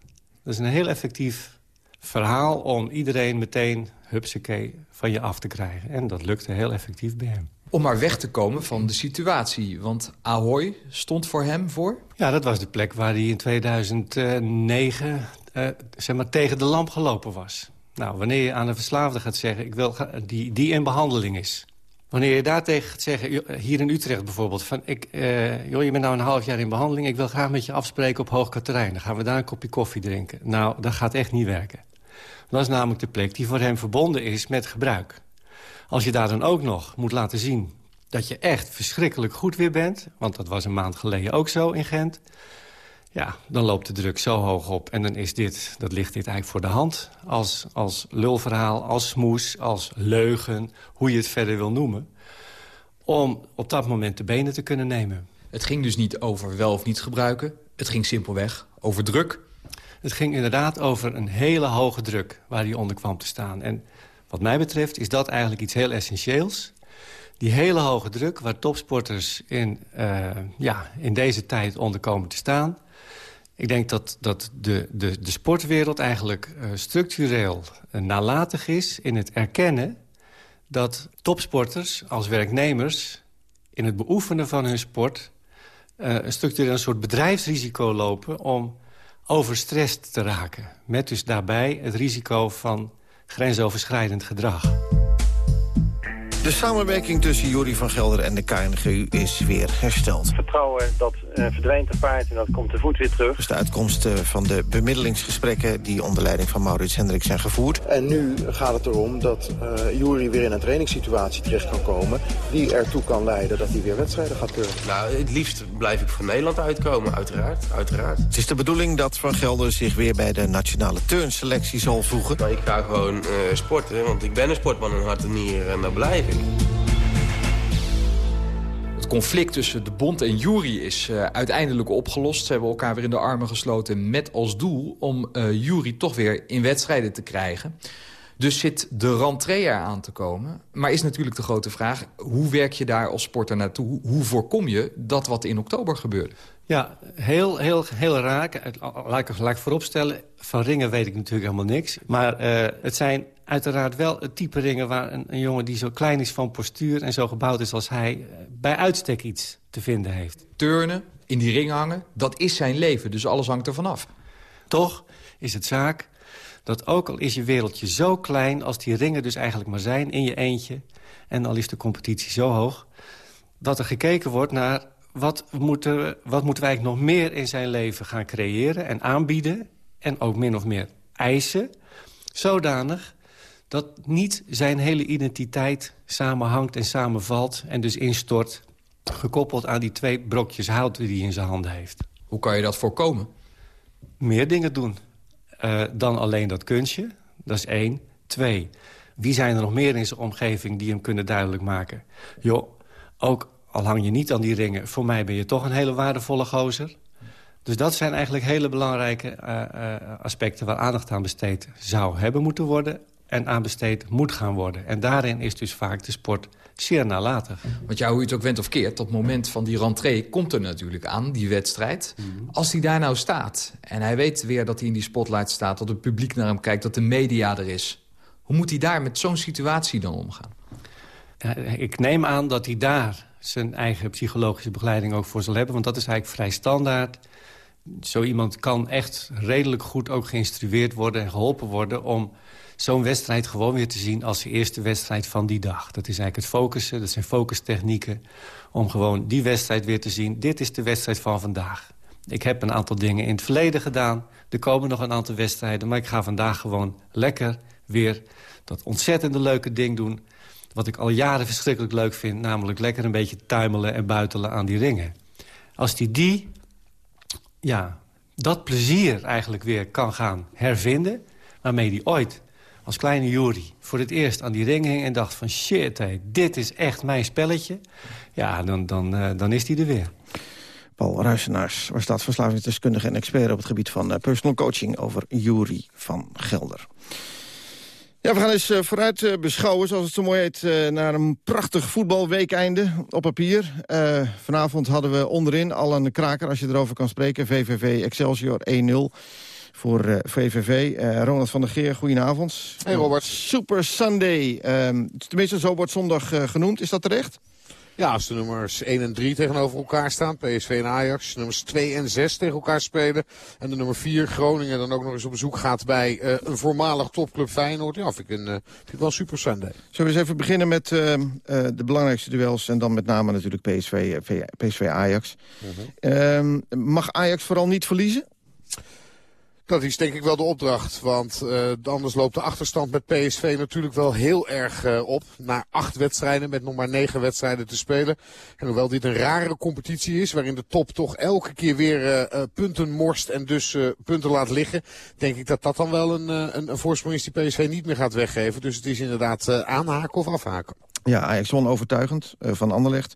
Dat is een heel effectief verhaal om iedereen meteen, hupsakee, van je af te krijgen. En dat lukte heel effectief bij hem. Om maar weg te komen van de situatie. Want Ahoy stond voor hem voor? Ja, dat was de plek waar hij in 2009 uh, zeg maar, tegen de lamp gelopen was. Nou, wanneer je aan een verslaafde gaat zeggen... Ik wil die, die in behandeling is... Wanneer je daartegen gaat zeggen, hier in Utrecht bijvoorbeeld... van ik, uh, joh, je bent nou een half jaar in behandeling... ik wil graag met je afspreken op Hoog Katerijn. Dan gaan we daar een kopje koffie drinken. Nou, dat gaat echt niet werken. Dat is namelijk de plek die voor hem verbonden is met gebruik. Als je daar dan ook nog moet laten zien dat je echt verschrikkelijk goed weer bent... want dat was een maand geleden ook zo in Gent... ja, dan loopt de druk zo hoog op. En dan is dit, dat ligt dit eigenlijk voor de hand. Als, als lulverhaal, als smoes, als leugen, hoe je het verder wil noemen. Om op dat moment de benen te kunnen nemen. Het ging dus niet over wel of niet gebruiken. Het ging simpelweg over druk. Het ging inderdaad over een hele hoge druk waar hij onder kwam te staan. En wat mij betreft is dat eigenlijk iets heel essentieels. Die hele hoge druk waar topsporters in, uh, ja, in deze tijd onder komen te staan... Ik denk dat, dat de, de, de sportwereld eigenlijk uh, structureel uh, nalatig is... in het erkennen dat topsporters als werknemers... in het beoefenen van hun sport... Uh, een structureel een soort bedrijfsrisico lopen... om overstrest te raken. Met dus daarbij het risico van grensoverschrijdend gedrag. De samenwerking tussen Jury van Gelder en de KNGU is weer hersteld. Vertrouwen, dat uh, verdwijnt te paard en dat komt te voet weer terug. Dus de uitkomst uh, van de bemiddelingsgesprekken... die onder leiding van Maurits Hendrik zijn gevoerd. En nu gaat het erom dat uh, Jury weer in een trainingssituatie terecht kan komen... die ertoe kan leiden dat hij weer wedstrijden gaat kunnen. Nou, het liefst blijf ik voor Nederland uitkomen, uiteraard. uiteraard. Het is de bedoeling dat Van Gelder zich weer bij de nationale turnselectie zal voegen. Maar ik ga gewoon sporten, want ik ben een sportman in hart en nieren en daar blijf ik. conflict tussen de bond en Jury is uh, uiteindelijk opgelost. Ze hebben elkaar weer in de armen gesloten met als doel... om uh, Jury toch weer in wedstrijden te krijgen. Dus zit de rentree er aan te komen. Maar is natuurlijk de grote vraag... hoe werk je daar als sporter naartoe? Hoe voorkom je dat wat in oktober gebeurde? Ja, heel, heel, heel raak. Laat ik gelijk vooropstellen. Van ringen weet ik natuurlijk helemaal niks. Maar uh, het zijn uiteraard wel het type ringen... waar een, een, jongen die zo klein is van postuur en zo gebouwd is als hij... bij uitstek iets te vinden heeft. Turnen, in die ring hangen, dat is zijn leven. Dus alles hangt er vanaf. Toch is het zaak dat ook al is je wereldje zo klein... als die ringen dus eigenlijk maar zijn in je eentje... en al is de competitie zo hoog... dat er gekeken wordt naar wat moeten, wat moeten wij nog meer in zijn leven gaan creëren en aanbieden... en ook min of meer eisen, zodanig dat niet zijn hele identiteit samenhangt en samenvalt... en dus instort, gekoppeld aan die twee brokjes hout die hij in zijn handen heeft. Hoe kan je dat voorkomen? Meer dingen doen uh, dan alleen dat kunstje. Dat is één. Twee, wie zijn er nog meer in zijn omgeving die hem kunnen duidelijk maken? Joh, ook al hang je niet aan die ringen... voor mij ben je toch een hele waardevolle gozer. Dus dat zijn eigenlijk hele belangrijke uh, uh, aspecten... waar aandacht aan besteed zou hebben moeten worden... en aan besteed moet gaan worden. En daarin is dus vaak de sport zeer nalatig. Want ja, hoe je het ook went of keert, dat moment van die rentree komt er natuurlijk aan, die wedstrijd. Mm -hmm. Als hij daar nou staat en hij weet weer dat hij in die spotlight staat... dat het publiek naar hem kijkt, dat de media er is... hoe moet hij daar met zo'n situatie dan omgaan? Ik neem aan dat hij daar zijn eigen psychologische begeleiding ook voor zal hebben. Want dat is eigenlijk vrij standaard. Zo iemand kan echt redelijk goed ook geïnstrueerd worden en geholpen worden... om zo'n wedstrijd gewoon weer te zien als de eerste wedstrijd van die dag. Dat is eigenlijk het focussen, dat zijn focustechnieken... om gewoon die wedstrijd weer te zien. Dit is de wedstrijd van vandaag. Ik heb een aantal dingen in het verleden gedaan. Er komen nog een aantal wedstrijden. Maar ik ga vandaag gewoon lekker weer dat ontzettende leuke ding doen wat ik al jaren verschrikkelijk leuk vind... namelijk lekker een beetje tuimelen en buitelen aan die ringen. Als die die, ja, dat plezier eigenlijk weer kan gaan hervinden... waarmee die ooit als kleine Juri voor het eerst aan die ring hing... en dacht van shit, hey, dit is echt mijn spelletje... ja, dan, dan, uh, dan is die er weer. Paul Ruisenaars was dat verslavingsdeskundige en expert... op het gebied van uh, personal coaching over Juri van Gelder. Ja, we gaan eens uh, vooruit beschouwen, zoals het zo mooi heet... Naar een prachtig voetbalweekeinde op papier. vanavond hadden we onderin al een kraker, als je erover kan spreken. VVV Excelsior 1-0 voor VVV. Ronald van der Geer, goedenavond. Hey Robert. Super Sunday. Ehm, tenminste, zo wordt zondag genoemd. Is dat terecht? Ja, als de nummers 1 en 3 tegenover elkaar staan, PSV en Ajax, nummers 2 en 6 tegen elkaar spelen. En de nummer 4, Groningen, dan ook nog eens op bezoek gaat bij uh, een voormalig topclub Feyenoord. Ja, vind ik, een, uh, vind ik wel super Sunday. Zullen we eens even beginnen met uh, de belangrijkste duels en dan met name natuurlijk PSV, PSV Ajax. Mm -hmm. mag Ajax vooral niet verliezen? Dat is denk ik wel de opdracht. Want uh, anders loopt de achterstand met PSV natuurlijk wel heel erg uh, op. Na acht wedstrijden met nog maar negen wedstrijden te spelen. En hoewel dit een rare competitie is. Waarin de top toch elke keer weer uh, punten morst en dus punten laat liggen. Denk ik dat dat dan wel een, een, een voorsprong is die PSV niet meer gaat weggeven. Dus het is inderdaad aanhaken of afhaken. Ja, Ajax won overtuigend van Anderlecht.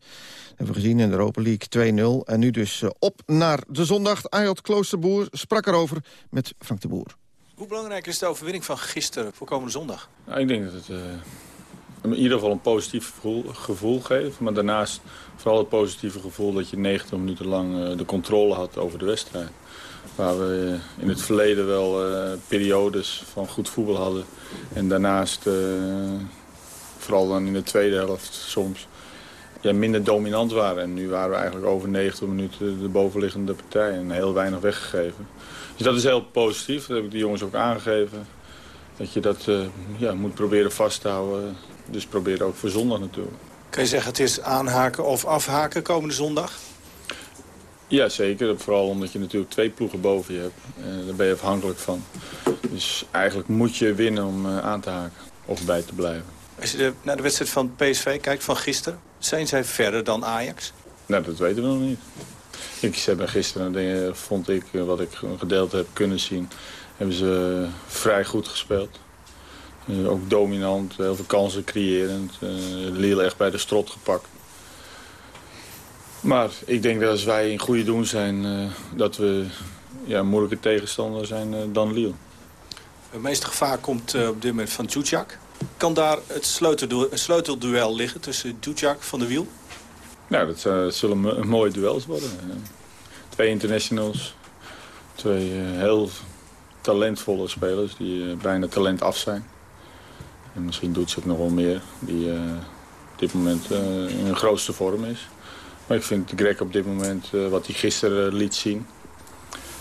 Hebben we gezien in de Europa League 2-0. En nu dus op naar de zondag. Ayot Kloosterboer sprak erover met Frank de Boer. Hoe belangrijk is de overwinning van gisteren voor komende zondag? Nou, ik denk dat het uh, in ieder geval een positief gevoel, gevoel, geeft. Maar daarnaast vooral het positieve gevoel dat je 90 minuten lang uh, de controle had over de wedstrijd. Waar we in het verleden wel uh, periodes van goed voetbal hadden. En daarnaast, vooral dan in de tweede helft soms, ja, minder dominant waren. En nu waren we eigenlijk over 90 minuten de bovenliggende partij en heel weinig weggegeven. Dus dat is heel positief, dat heb ik de jongens ook aangegeven. Dat je dat uh, ja, moet proberen vast te houden. Dus probeer ook voor zondag natuurlijk. Kan je zeggen het is aanhaken of afhaken komende zondag? Ja, zeker. Vooral omdat je natuurlijk twee ploegen boven je hebt. Uh, daar ben je afhankelijk van. Dus eigenlijk moet je winnen om uh, aan te haken of bij te blijven. Als je de, naar de wedstrijd van PSV kijkt van gisteren... zijn zij verder dan Ajax? Nou, dat weten we nog niet. Ik, ze hebben gisteren, vond ik, wat ik een gedeelte heb kunnen zien... hebben ze vrij goed gespeeld. Uh, ook dominant, heel veel kansen creërend. Uh, Lille echt bij de strot gepakt. Maar ik denk dat als wij in goede doen zijn... eh, dat we ja, moeilijke tegenstander zijn eh, dan Lille. Het meeste gevaar komt eh, op dit moment van Djudjak. Kan daar het sleutelduel liggen tussen Djudjak van de Wiel? Nou, dat eh, zullen mo- mooie duels worden. Eh, twee internationals. Twee eh, heel talentvolle spelers die bijna talent af zijn. En misschien doet ze nog wel meer. Die op dit moment in hun grootste vorm is. Maar ik vind Greg op dit moment, wat hij gisteren liet zien...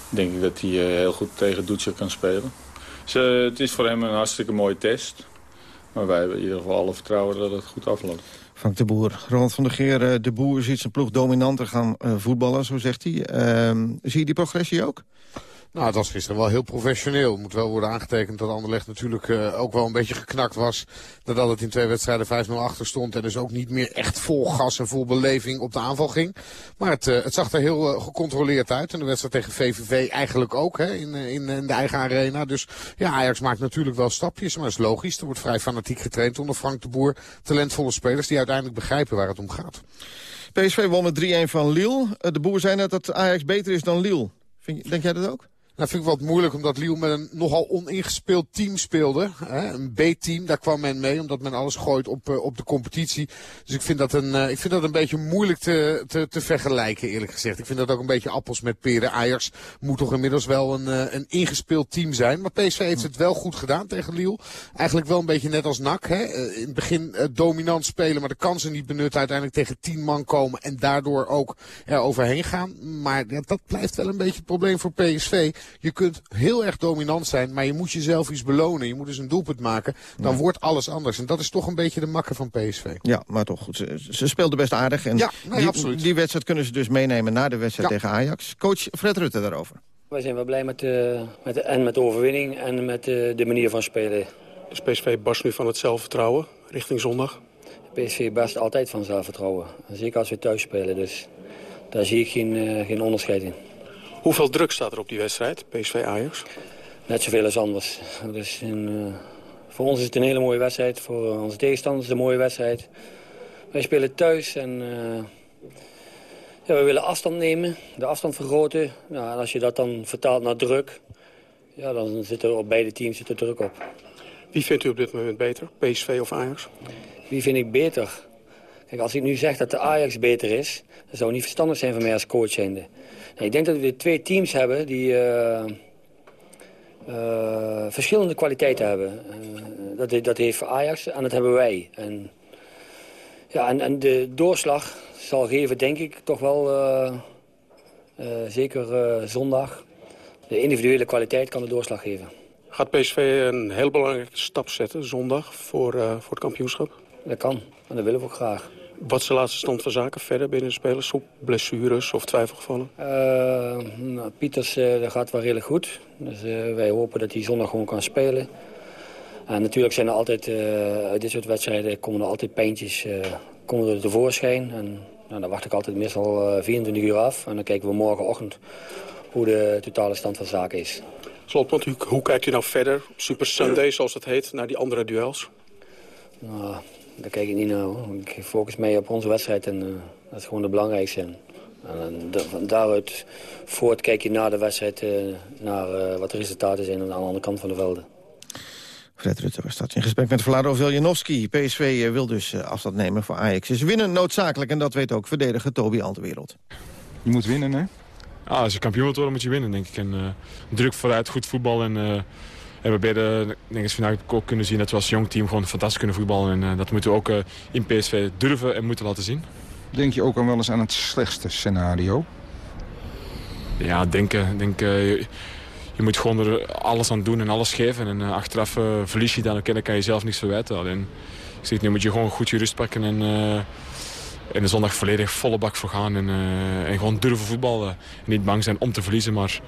denk ik dat hij heel goed tegen Doetje kan spelen. Het is voor hem een hartstikke mooie test. Maar wij hebben in ieder geval alle vertrouwen dat het goed afloopt. Frank de Boer, Ronald van der Geer, eh, de Boer ziet zijn ploeg dominanter gaan eh, voetballen, zo zegt hij. Ehm, zie je die progressie ook? Nou, het was gisteren wel heel professioneel. Moet wel worden aangetekend dat Anderlecht natuurlijk eh, ook wel een beetje geknakt was. Nadat het in twee wedstrijden 5-0 achter stond. En dus ook niet meer echt vol gas en vol beleving op de aanval ging. Maar het, eh, het zag er heel eh, gecontroleerd uit. En de wedstrijd tegen VVV eigenlijk ook hè, in, in, in de eigen arena. Dus ja, Ajax maakt natuurlijk wel stapjes. Maar dat is logisch. Er wordt vrij fanatiek getraind onder Frank de Boer. Talentvolle spelers die uiteindelijk begrijpen waar het om gaat. PSV won met 3-1 van Lille. De Boer zei net dat Ajax beter is dan Lille. Denk jij dat ook? Nou, vind ik wat moeilijk, omdat Lille met een nogal oningespeeld team speelde. Hè? Een B-team, daar kwam men mee, omdat men alles gooit op, eh, op de competitie. Dus ik vind dat een, eh, ik vind dat een beetje moeilijk te, te, te vergelijken, eerlijk gezegd. Ik vind dat ook een beetje appels met peren. Ajax moet toch inmiddels wel een, eh, een ingespeeld team zijn. Maar PSV heeft het wel goed gedaan tegen Lille. Eigenlijk wel een beetje net als NAC. Hè? In het begin dominant spelen, maar de kansen niet benutten. Uiteindelijk tegen tien man komen en daardoor ook er overheen gaan. Maar dat blijft wel een beetje het probleem voor PSV. Je kunt heel erg dominant zijn, maar je moet jezelf iets belonen. Je moet dus een doelpunt maken. Dan wordt alles anders. En dat is toch een beetje de makker van PSV. Ja, maar toch goed. Ze, ze speelden best aardig. En Ja, nee, die, absoluut. die wedstrijd kunnen ze dus meenemen naar de wedstrijd tegen Ajax. Coach Fred Rutte daarover. Wij zijn wel blij met de, met de, en met de overwinning en met de, de manier van spelen. Dus PSV barst nu van het zelfvertrouwen richting zondag. PSV best altijd van zelfvertrouwen. Zeker als we thuis spelen. Dus daar zie ik geen, eh, geen onderscheid in. Hoeveel druk staat er op die wedstrijd, PSV-Ajax? Net zoveel als anders. Dus een, eh, voor ons is het een hele mooie wedstrijd. Voor onze tegenstanders is het een mooie wedstrijd. Wij spelen thuis en eh, ja, we willen afstand nemen. De afstand vergroten. Nou, en als je dat dan vertaalt naar druk... Ja, dan zit er op beide teams zit er druk op. Wie vindt u op dit moment beter, PSV of Ajax? Wie vind ik beter? Kijk, als ik nu zeg dat de Ajax beter is... dat zou niet verstandig zijn van mij als coach zijnde. Ik denk dat we twee teams hebben die... eh, eh, verschillende kwaliteiten hebben. Eh, dat, dat heeft Ajax en dat hebben wij. En, ja, en, en de doorslag zal geven, denk ik, toch wel... zeker zondag. De individuele kwaliteit kan de doorslag geven. Gaat PSV een heel belangrijke stap zetten zondag voor, voor het kampioenschap? Dat kan, en dat willen we ook graag. Wat is de laatste stand van zaken verder binnen de spelers? Op blessures of twijfelgevallen? Eh, nou, Pieters eh, dat gaat wel redelijk goed. Dus eh, wij hopen dat hij zondag gewoon kan spelen. En natuurlijk zijn er altijd, uit dit soort wedstrijden komen er altijd pijntjes komen er tevoorschijn. En nou, dan wacht ik altijd meestal eh, 24 uur af. En dan kijken we morgenochtend hoe de totale stand van zaken is. Slotpunt, hoe, hoe kijkt u nou verder, Super Sunday zoals het heet, naar die andere duels? Nou, daar kijk ik niet naar. hoor. Ik focus mee op onze wedstrijd en eh, dat is gewoon het belangrijkste. En, van daaruit voort kijk je na de wedstrijd eh, naar eh, wat de resultaten zijn aan de andere kant van de velden. Fred Rutte was dat in gesprek met Vlado Veljanovski. PSV wil dus afstand nemen voor Ajax. Is winnen noodzakelijk en dat weet ook verdediger Toby Altewereld. Je moet winnen, hè? Ja, als je kampioen wilt worden, moet je winnen, denk ik. En, eh, druk vooruit, goed voetbal. En, eh, en we beide, ik denk we vandaag ook kunnen zien dat we als jong team gewoon fantastisch kunnen voetballen. En eh, dat moeten we ook eh, in PSV durven en moeten laten zien. Denk je ook al wel eens aan het slechtste scenario? Ja, denken. Denk, eh, je, je moet gewoon er alles aan doen en alles geven. En achteraf verlies je dan, oké, dan kan je zelf niks verwijten. Alleen, ik zeg, nu moet je gewoon goed je rust pakken en, en de zondag volledig volle bak voor gaan. En, en gewoon durven voetballen. En niet bang zijn om te verliezen, maar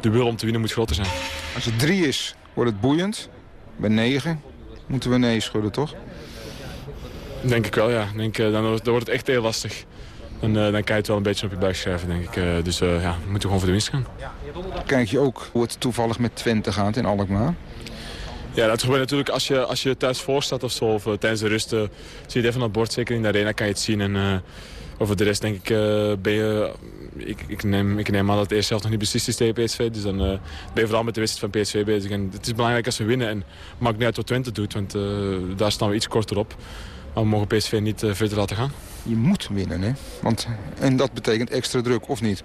de wil om te winnen moet groter zijn. Als het drie is, wordt het boeiend. Bij negen moeten we nee schudden, toch? Denk ik wel, ja. Denk, eh, dan, wordt- dan wordt het echt heel lastig. Dan, eh, dan kan je het wel een beetje op je buik schrijven, denk ik. Eh, dus ja, we moeten gewoon voor de winst gaan. Kijk je ook hoe het toevallig met Twente gaat in Alkmaar? Ja, dat gebeurt natuurlijk als je, als je thuis voor staat of zo. Of tijdens de rust eh, zie je het even op het bord. Zeker in de arena kan je het zien. En, Over de rest denk ik, ben je... Ik, ik, neem, ik neem aan dat het eerst zelf nog niet beslist is tegen PSV. Dus dan ben je vooral met de wedstrijd van PSV bezig. En het is belangrijk als we winnen. En maakt niet uit wat Twente doet, want daar staan we iets korter op. Maar we mogen PSV niet verder laten gaan. Je moet winnen, hè? Want, en dat betekent extra druk, of niet?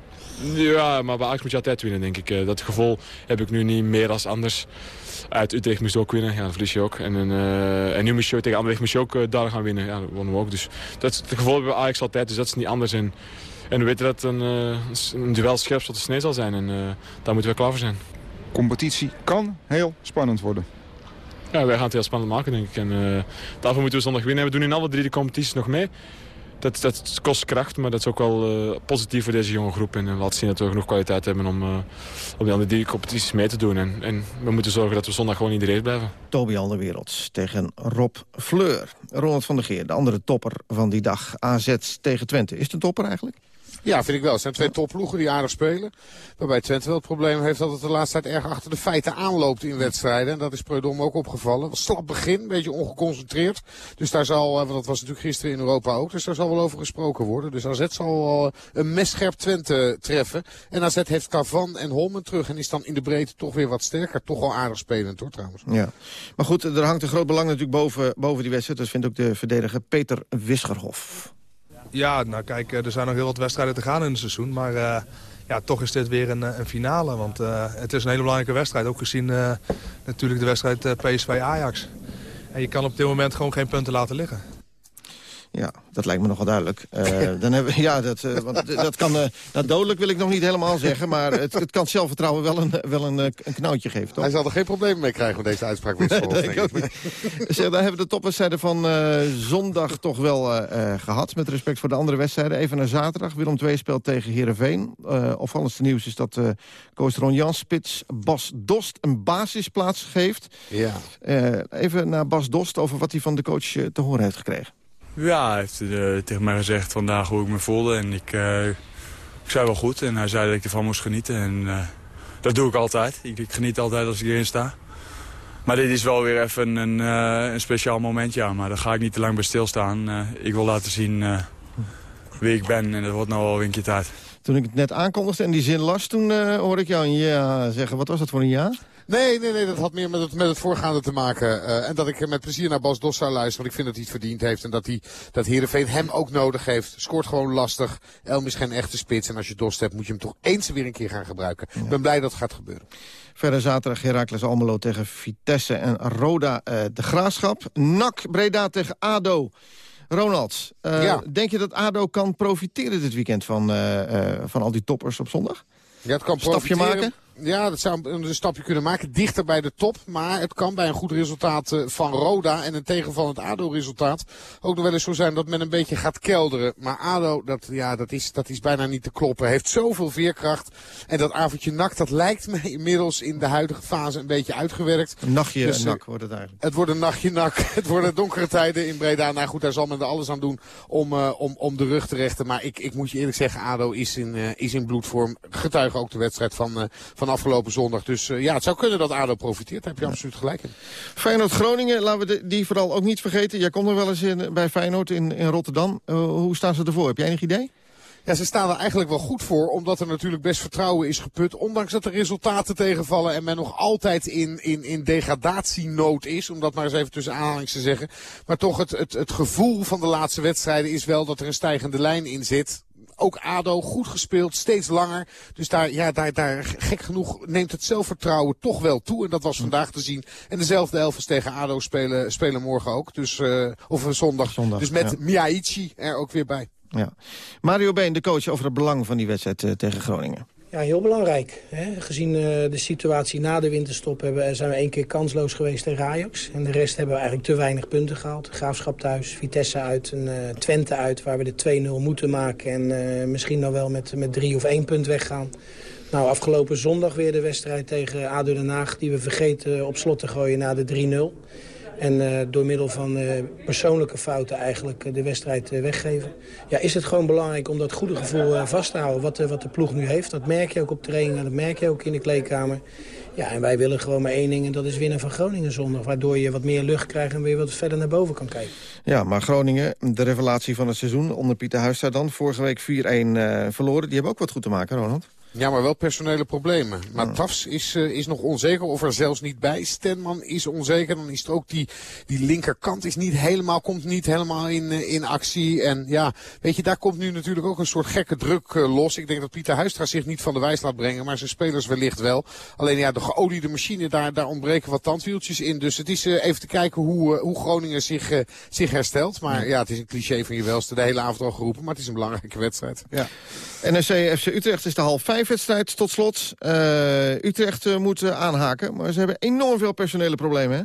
Ja, maar bij Ajax moet je altijd winnen, denk ik. Dat gevoel heb ik nu niet meer als anders. Uit Utrecht moest ook winnen, ja, dat verlies je ook. En, uh, en nu moest je tegen Anderlecht moest je ook uh, daar gaan winnen. Ja, dat wonnen we ook. Dus dat is het gevoel hebben we Ajax altijd, dus dat is niet anders. En, en we weten dat het een, uh, een duel scherp tot de snee zal zijn. En daar moeten we klaar voor zijn. Competitie kan heel spannend worden. Ja, wij gaan het heel spannend maken, denk ik. En daarvoor moeten we zondag winnen. We doen in alle drie de competities nog mee dat, dat kost kracht, maar dat is ook wel uh, positief voor deze jonge groep. En laat zien dat we genoeg kwaliteit hebben om, uh, om die andere competities mee te doen. En, we moeten zorgen dat we zondag gewoon in de race blijven. Toby Alderwereld tegen Rob Fleur. Ronald van der Geer, de andere topper van die dag. AZ tegen Twente. Is het een topper eigenlijk? Ja, vind ik wel. Het zijn twee topploegen die aardig spelen. Waarbij Twente wel het probleem heeft dat het de laatste tijd erg achter de feiten aanloopt in wedstrijden. En dat is Preudom ook opgevallen. Slap begin, een beetje ongeconcentreerd. Dus daar zal, want dat was natuurlijk gisteren in Europa ook, dus daar zal wel over gesproken worden. Dus AZ zal wel een messcherp Twente treffen. En AZ heeft Cavan en Holmen terug en is dan in de breedte toch weer wat sterker. Toch wel aardig spelend hoor trouwens. Ja, maar goed, er hangt een groot belang natuurlijk boven, boven die wedstrijd. Dat vindt ook de verdediger Peter Wisgerhof. Ja, nou kijk, er zijn nog heel wat wedstrijden te gaan in het seizoen. Maar uh, ja, toch is dit weer een, een finale. Want het is een hele belangrijke wedstrijd. Ook gezien natuurlijk de wedstrijd PSV-Ajax. En je kan op dit moment gewoon geen punten laten liggen. Ja, dat lijkt me nogal duidelijk. Uh, dan hebben, ja, dat, uh, want dat kan, uh, nou, dodelijk wil ik nog niet helemaal zeggen... maar het, het kan zelfvertrouwen wel een, wel een, een knoutje geven, toch? Hij zal er geen probleem mee krijgen met deze uitspraak. nee, dat denk ik niet. zeg, daar hebben we de topwedstrijden van zondag toch wel gehad... met respect voor de andere wedstrijden. Even naar zaterdag. Willem II speelt tegen Heerenveen. opvallendste nieuws is dat uh, coach Ron Jan Spits Bas Dost een basisplaats geeft. Ja. even naar Bas Dost over wat hij van de coach te horen heeft gekregen. Ja, hij heeft uh, tegen mij gezegd vandaag hoe ik me voelde. En ik, uh, ik zei wel goed. En hij zei dat ik ervan moest genieten. En uh, dat doe ik altijd. Ik, ik, geniet altijd als ik erin sta. Maar dit is wel weer even een, een speciaal moment, ja. Maar daar ga ik niet te lang bij stilstaan. ik wil laten zien wie ik ben. En dat wordt nou al een keer tijd. Toen ik het net aankondigde en die zin las, toen hoorde ik jou een ja zeggen. Wat was dat voor een ja? Nee, nee, nee, dat had meer met het, met het voorgaande te maken. Uh, en dat ik met plezier naar Bas Dos zou luisteren. Want ik vind dat hij het verdiend heeft. En dat, hij, dat Heerenveen hem ook nodig heeft. Scoort gewoon lastig. Elm is geen echte spits. En als je Dos hebt, moet je hem toch eens weer een keer gaan gebruiken. Ik ben blij dat het gaat gebeuren. Verder zaterdag Heracles Almelo tegen Vitesse en Roda uh, de Graafschap. NAC Breda tegen ADO. Ronald, uh, ja. denk je dat ADO kan profiteren dit weekend van, van al die toppers op zondag? Ja, het kan Stapje maken? Ja, dat zou een stapje kunnen maken. Dichter bij de top. Maar het kan bij een goed resultaat eh, van Roda en een tegenvallend ADO-resultaat ook nog wel eens zo zijn dat men een beetje gaat kelderen. Maar ADO, dat, ja, dat, is, dat is bijna niet te kloppen. Heeft zoveel veerkracht. En dat avondje nak, dat lijkt me inmiddels in de huidige fase een beetje uitgewerkt. Een nachtje dus, nak wordt het eigenlijk. Het wordt een nachtje nak. Het worden donkere tijden in Breda. Nou goed, daar zal men er alles aan doen om, uh, om, om de rug te rechten. Maar ik, ik moet je eerlijk zeggen, ADO is in, uh, is in bloedvorm. Getuige ook de wedstrijd van, uh, van afgelopen zondag. Dus uh, ja, het zou kunnen dat ADO profiteert. Daar heb je absoluut gelijk in. Feyenoord-Groningen, laten we die vooral ook niet vergeten. Jij komt er wel eens in, bij Feyenoord in, in Rotterdam. Uh, hoe staan ze ervoor? Heb jij enig idee? Ja, ze staan er eigenlijk wel goed voor, omdat er natuurlijk best vertrouwen is geput. Ondanks dat de resultaten tegenvallen en men nog altijd in, in, in degradatienood is. Om dat maar eens even tussen aanhalings te zeggen. Maar toch, het, het, het gevoel van de laatste wedstrijden is wel dat er een stijgende lijn in zit ook ADO goed gespeeld, steeds langer. Dus daar, ja, daar, daar gek genoeg neemt het zelfvertrouwen toch wel toe. En dat was vandaag te zien. En dezelfde elfers tegen ADO spelen, spelen morgen ook. Dus, uh, of zondag. zondag. Dus met ja. Miyaichi er ook weer bij. Ja. Mario Been, de coach, over het belang van die wedstrijd uh, tegen Groningen. Ja, heel belangrijk. Hè? Gezien uh, de situatie na de winterstop hebben, zijn we één keer kansloos geweest tegen Ajax. En de rest hebben we eigenlijk te weinig punten gehaald. Graafschap thuis, Vitesse uit en uh, Twente uit, waar we de 2-0 moeten maken. En misschien nog wel met, met drie of één punt weggaan. Nou, afgelopen zondag weer de wedstrijd tegen ADO Den Haag... die we vergeten op slot te gooien na de 3-0. En uh, door middel van uh, persoonlijke fouten eigenlijk uh, de wedstrijd weggeven. Ja, is het gewoon belangrijk om dat goede gevoel vast te houden. Wat, wat de ploeg nu heeft, dat merk je ook op trainingen, dat merk je ook in de kleedkamer. Ja, en wij willen gewoon maar één ding en dat is winnen van Groningen zondag. Waardoor je wat meer lucht krijgt en weer wat verder naar boven kan kijken. Ja, maar Groningen, de revelatie van het seizoen onder Pieter Huistra dan. Vorige week 4-1 uh, verloren. Die hebben ook wat goed te maken, Ronald. Ja, maar wel personele problemen. Maar Tafs is, uh, is nog onzeker of er zelfs niet bij. Stenman is onzeker. Dan is er ook die, die linkerkant is niet helemaal, komt niet helemaal in, uh, in actie. En ja, weet je, daar komt nu natuurlijk ook een soort gekke druk uh, los. Ik denk dat Pieter Huistra zich niet van de wijs laat brengen. Maar zijn spelers wellicht wel. Alleen ja, de geoliede machine, daar, daar ontbreken wat tandwieltjes in. Dus het is even te kijken hoe, hoe Groningen zich, zich herstelt. Maar ja. het is een cliché van je welste de hele avond al geroepen. Maar het is een belangrijke wedstrijd. Ja. NEC FC Utrecht is de half vijf wedstrijd tot slot. Uh, Utrecht uh, moet uh, aanhaken, maar ze hebben enorm veel personele problemen, hè?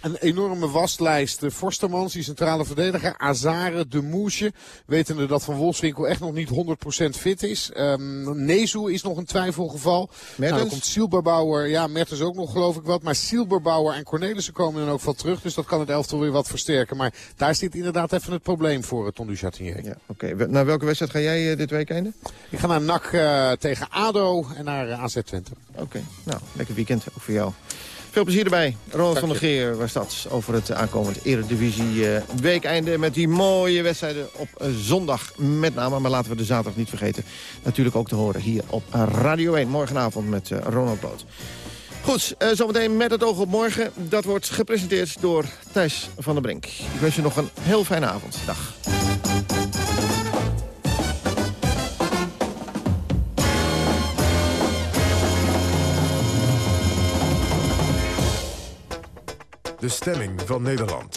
Een enorme waslijst. Forstermans, die centrale verdediger. Azare, De Moesje. Wetende dat Van Wolfswinkel echt nog niet 100% fit is. Um, Nezu is nog een twijfelgeval. Nou, dan komt Silberbauer. Ja, Mertens ook nog geloof ik wat. Maar Silberbauer en Cornelissen komen dan ook wel terug. Dus dat kan het elftal weer wat versterken. Maar daar zit inderdaad even het probleem voor het Tondu Chatinier. Ja, Oké, okay. naar welke wedstrijd ga jij uh, dit weekende? Ik ga naar NAC uh, tegen ADO en naar uh, AZ Twente. Oké, okay. nou, lekker weekend ook voor jou. Veel plezier erbij. Ronald van der Geer was dat over het aankomend Eredivisie uh, weekeinde... met die mooie wedstrijden op zondag met name. Maar laten we de zaterdag niet vergeten. Natuurlijk ook te horen hier op Radio 1. Morgenavond met uh, Ronald Boot. Goed, uh, zometeen met het oog op morgen. Dat wordt gepresenteerd door Thijs van der Brink. Ik wens je nog een heel fijne avond. Dag. De stemming van Nederland.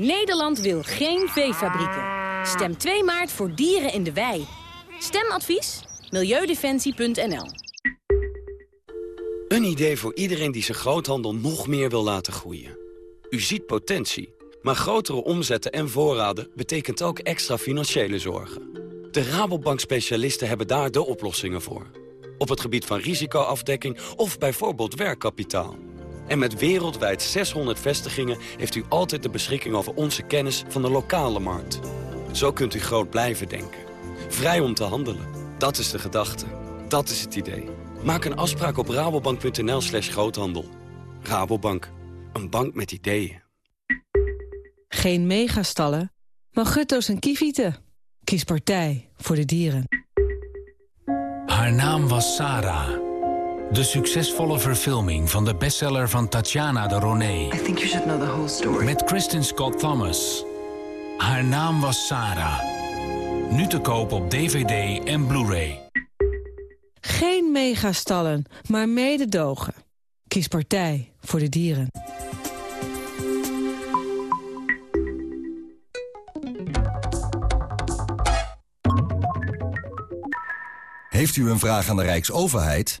Nederland wil geen veefabrieken. Stem 2 maart voor dieren in de wei. Stemadvies? Milieudefensie.nl Een idee voor iedereen die zijn groothandel nog meer wil laten groeien. U ziet potentie, maar grotere omzetten en voorraden betekent ook extra financiële zorgen. De Rabobank-specialisten hebben daar de oplossingen voor. Op het gebied van risicoafdekking of bijvoorbeeld werkkapitaal. En met wereldwijd 600 vestigingen heeft u altijd de beschikking over onze kennis van de lokale markt. Zo kunt u groot blijven denken. Vrij om te handelen. Dat is de gedachte. Dat is het idee. Maak een afspraak op rabobank.nl slash groothandel. Rabobank. Een bank met ideeën. Geen megastallen, maar gutto's en kievieten. Kies partij voor de dieren. Haar naam was Sarah. De succesvolle verfilming van de bestseller van Tatjana de Roné. Met Kristen Scott Thomas. Haar naam was Sarah. Nu te koop op DVD en Blu-ray. Geen megastallen, maar mededogen. Kies partij voor de dieren. Heeft u een vraag aan de Rijksoverheid?